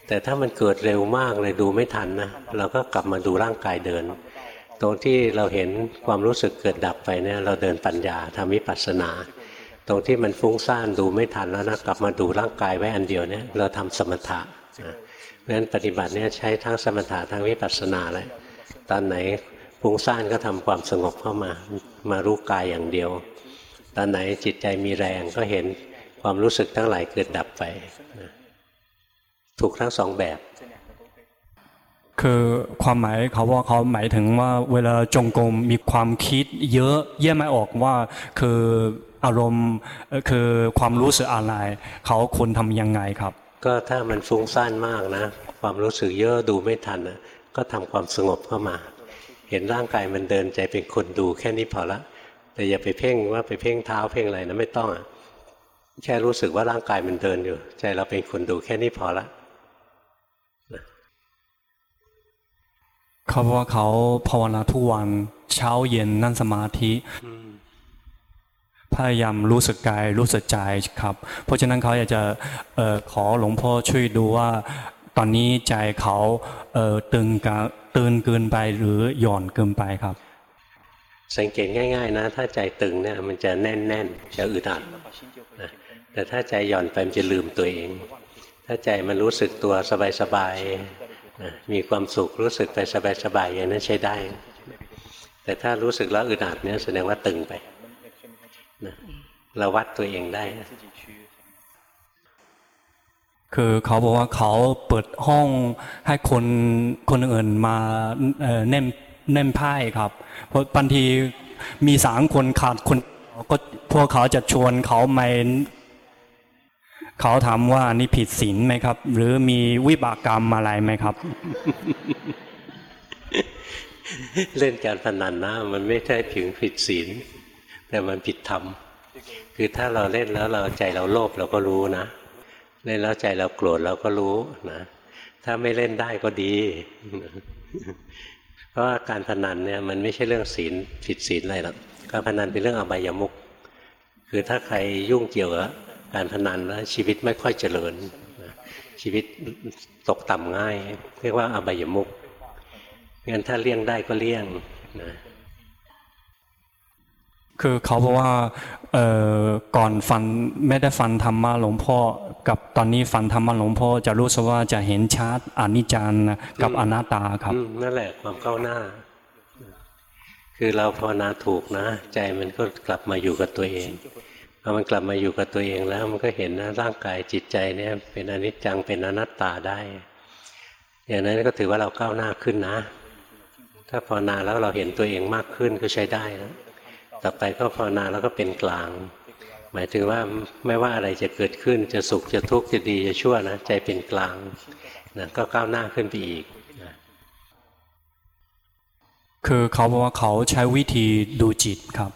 แต่ถ้ามันเกิดเร็วมากเลยดูไม่ทันนะเราก็กลับมาดูร่างกายเดิน ตรงที่เราเห็นความรู้สึกเกิดดับไปเนี่ยเราเดินปัญญาทำวิปัสสนา ตรงที่มันฟุ้งซ่านดูไม่ทันแล้วนะกลับมาดูร่างกายไว้อันเดียวเนี่ยเราทำสมถะนะ เพราะฉะนั้นปฏิบัติเนี่ยใช้ทั้งสมถะทั้งวิปัสสนาเลยตอนไหนฟุ้งซ่านก็ทำความสงบเข้ามามารู้กายอย่างเดียว ตอนไหนจิตใจมีแรงก็เห็นความรู้สึกทั้งหลายเกิดดับไปนะถูกทั้งสองแบบ คือความหมายเขาว่าเขาหมายถึงว่าเวลาจงกรมมีความคิด เยอะแยกไม่ออกว่าคืออารมณ์คือความรู้สึกอะไร เขาควรทำยังไงครับ ก็ถ้ามันฟุ้งซ่านมากนะ ความรู้สึกเยอะดูไม่ทันนะก็ทำความสงบเข้ามา เห็นร่างกายมันเดินใจเป็นคนดูแค่นี้พอละแต่อย่าไปเพ่งว่าไปเพ่งเท้าเพ่งอะไรนะไม่ต้องอะแค่รู้สึกว่าร่างกายมันเดินอยู่ ใจเราเป็นคนดูแค่นี้พอละเขาบอกว่าเขาภาวนาทุกวันเช้าเย็นนั่งสมาธิ พยายามรู้สึกกายรู้สึกใจครับ เพราะฉะนั้นเขาอยากจะออขอหลวงพ่อช่วยดูว่า ตอนนี้ใจเขาเตึงกะตึงเกินไปหรือหย่อนเกินไปครับ สังเกตง่ายๆนะ ถ้าใจตึงเนี่ยมันจะแน่นๆจะอึดอัดนะแต่ถ้าใจหย่อนไปมันจะลืมตัวเอง ถ้าใจมันรู้สึกตัวสบายๆนะมีความสุขรู้สึกไปสบายๆอย่างนั้นใช้ได้ แต่ถ้ารู้สึกแล้วอึดอัดเนี่ยแสดงว่าตึงไป นะเราวัดตัวเองได้ คือเขาบอกว่าเขาเปิดห้องให้คนคนอื่นมาเอ่อเน่นเน่นไพ่ครับ เพราะบางทีมีสามคนขาดคนก็พวกเขาจะชวนเขามาเขาถามว่านี่ผิดศีลไหมครับ หรือมีวิบากกรรมอะไรไหมครับ เล่นการพนันนะมันไม่ใช่ถึงผิดศีล แต่มันผิดธรรมคือถ้าเราเล่นแล้วเราใจเราโลภเราก็รู้นะ เล่นแล้วใจเราโกรธเราก็รู้นะถ้าไม่เล่นได้ก็ดี เพราะว่าการพนันเนี่ยมันไม่ใช่เรื่องศีลผิดศีลอะไรหรอกการพนันเป็นเรื่องอบายมุขคือถ้าใครยุ่งเกี่ยวกับการพนันแล้วชีวิตไม่ค่อยเจริญนะชีวิตตกต่ำง่าย เรียกว่าอบายมุขงั้นถ้าเลี่ยงได้ก็เลี่ยงนะ คือเขาบอกว่าเอ่อก่อนฟันไม่ได้ฟันธรรมะหลวงพ่อ กับตอนนี้ฟันธรรมะหลวงพ่อจะรู้สึกว่าจะเห็นชัดอนิจจังกับอนัตตาครับอืมนั่นแหละความก้าวหน้า คือเราภาวนาถูกนะ ใจมันก็กลับมาอยู่กับตัวเองพอมันกลับมาอยู่กับตัวเองแล้วมันก็เห็นนะร่างกายจิตใจเนี่ยเป็นอนิจจังเป็นอนัตตาได้ อย่างนั้นก็ถือว่าเราก้าวหน้าขึ้นนะ ถ้าภาวนาแล้วเราเห็นตัวเองมากขึ้นก็ใช้ได้นะ ต่อไปก็ภาวนาแล้วก็เป็นกลาง หมายถึงว่าไม่ว่าอะไรจะเกิดขึ้นจะสุขจะทุกข์จะดีจะชั่วนะใจเป็นกลางนะก็ก้าวหน้าขึ้นไปอีกนะคือเขาบอกว่าเขาใช้วิธีดูจิตครับ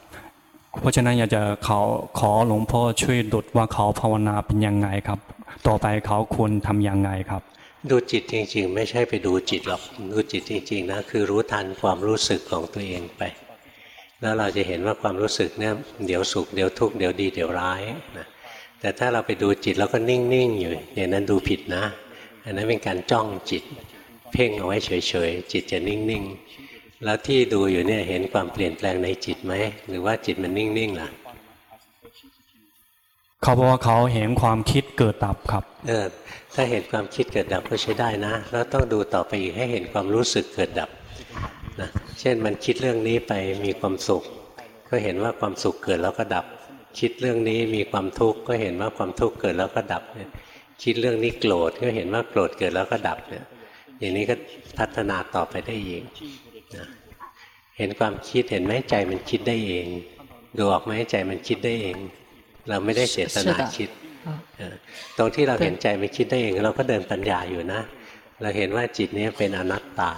เพราะฉะนั้นอยากจะเขาขอหลวงพ่อช่วยดุดว่าเขาภาวนาเป็นยังไงครับ ต่อไปเขาควรทำยังไงครับดูจิตจริง ๆ ไม่ใช่ไปดูจิตหรอกดูจิตจริง ๆ นะ คือรู้ทันความรู้สึกของตัวเองไป แล้วเราจะเห็นว่าความรู้สึกเนี่ยเดี๋ยวสุขเดี๋ยวทุกข์เดี๋ยวดีเดี๋ยวร้ายนะแต่ถ้าเราไปดูจิตแล้วก็นิ่งๆอยู่อย่างนั้นดูผิดนะ อันนั้นเป็นการจ้องจิต เพ่งเอาไว้เฉยๆจิตจะนิ่งๆแล้วที่ดูอยู่เนี่ยเห็นความเปลี่ยนแปลงในจิตไหมหรือว่าจิตมันนิ่งๆล่ะเขาบอกว่าเขาเห็นความคิดเกิดดับครับเออถ้าเห็นความคิดเกิดดับก็ใช้ได้นะ แล้วต้องดูต่อไปอีกให้เห็นความรู้สึกเกิดดับ นะเช่นมันคิดเรื่องนี้ไปมีความสุข ก็เห็นว่าความสุขเกิดแล้วก็ดับ คิดเรื่องนี้มีความทุกข์ก็เห็นว่าความทุกข์เกิดแล้วก็ดับเนี่ยคิดเรื่องนี้โกรธก็เห็นว่าโกรธเกิดแล้วก็ดับเนี่ยอย่างนี้ก็พัฒนาต่อไปได้อีกนะเห็นความคิดเห็นไหมใจมันคิดได้เอง ดูออกไหมใจมันคิดได้เอง เราไม่ได้เจตนาคิดเออตรงที่เราเห็นใจมันคิดได้เอง เราก็เดินปัญญาอยู่นะ เราเห็นว่าจิตนี้เป็นอนัตตา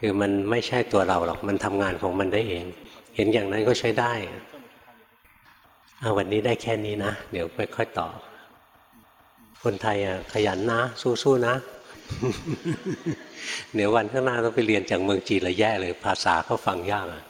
คือมันไม่ใช่ตัวเราหรอกมันทำงานของมันได้เอง เห็นอย่างนั้นก็ใช้ได้เอาวันนี้ได้แค่นี้นะ เดี๋ยวไปค่อยต่อ คนไทยอะขยันนะ สู้ๆนะ เดี๋ยววันข้างหน้าต้องไปเรียนจากเมืองจีนละแย่เลย ภาษาเขาฟังยากอะ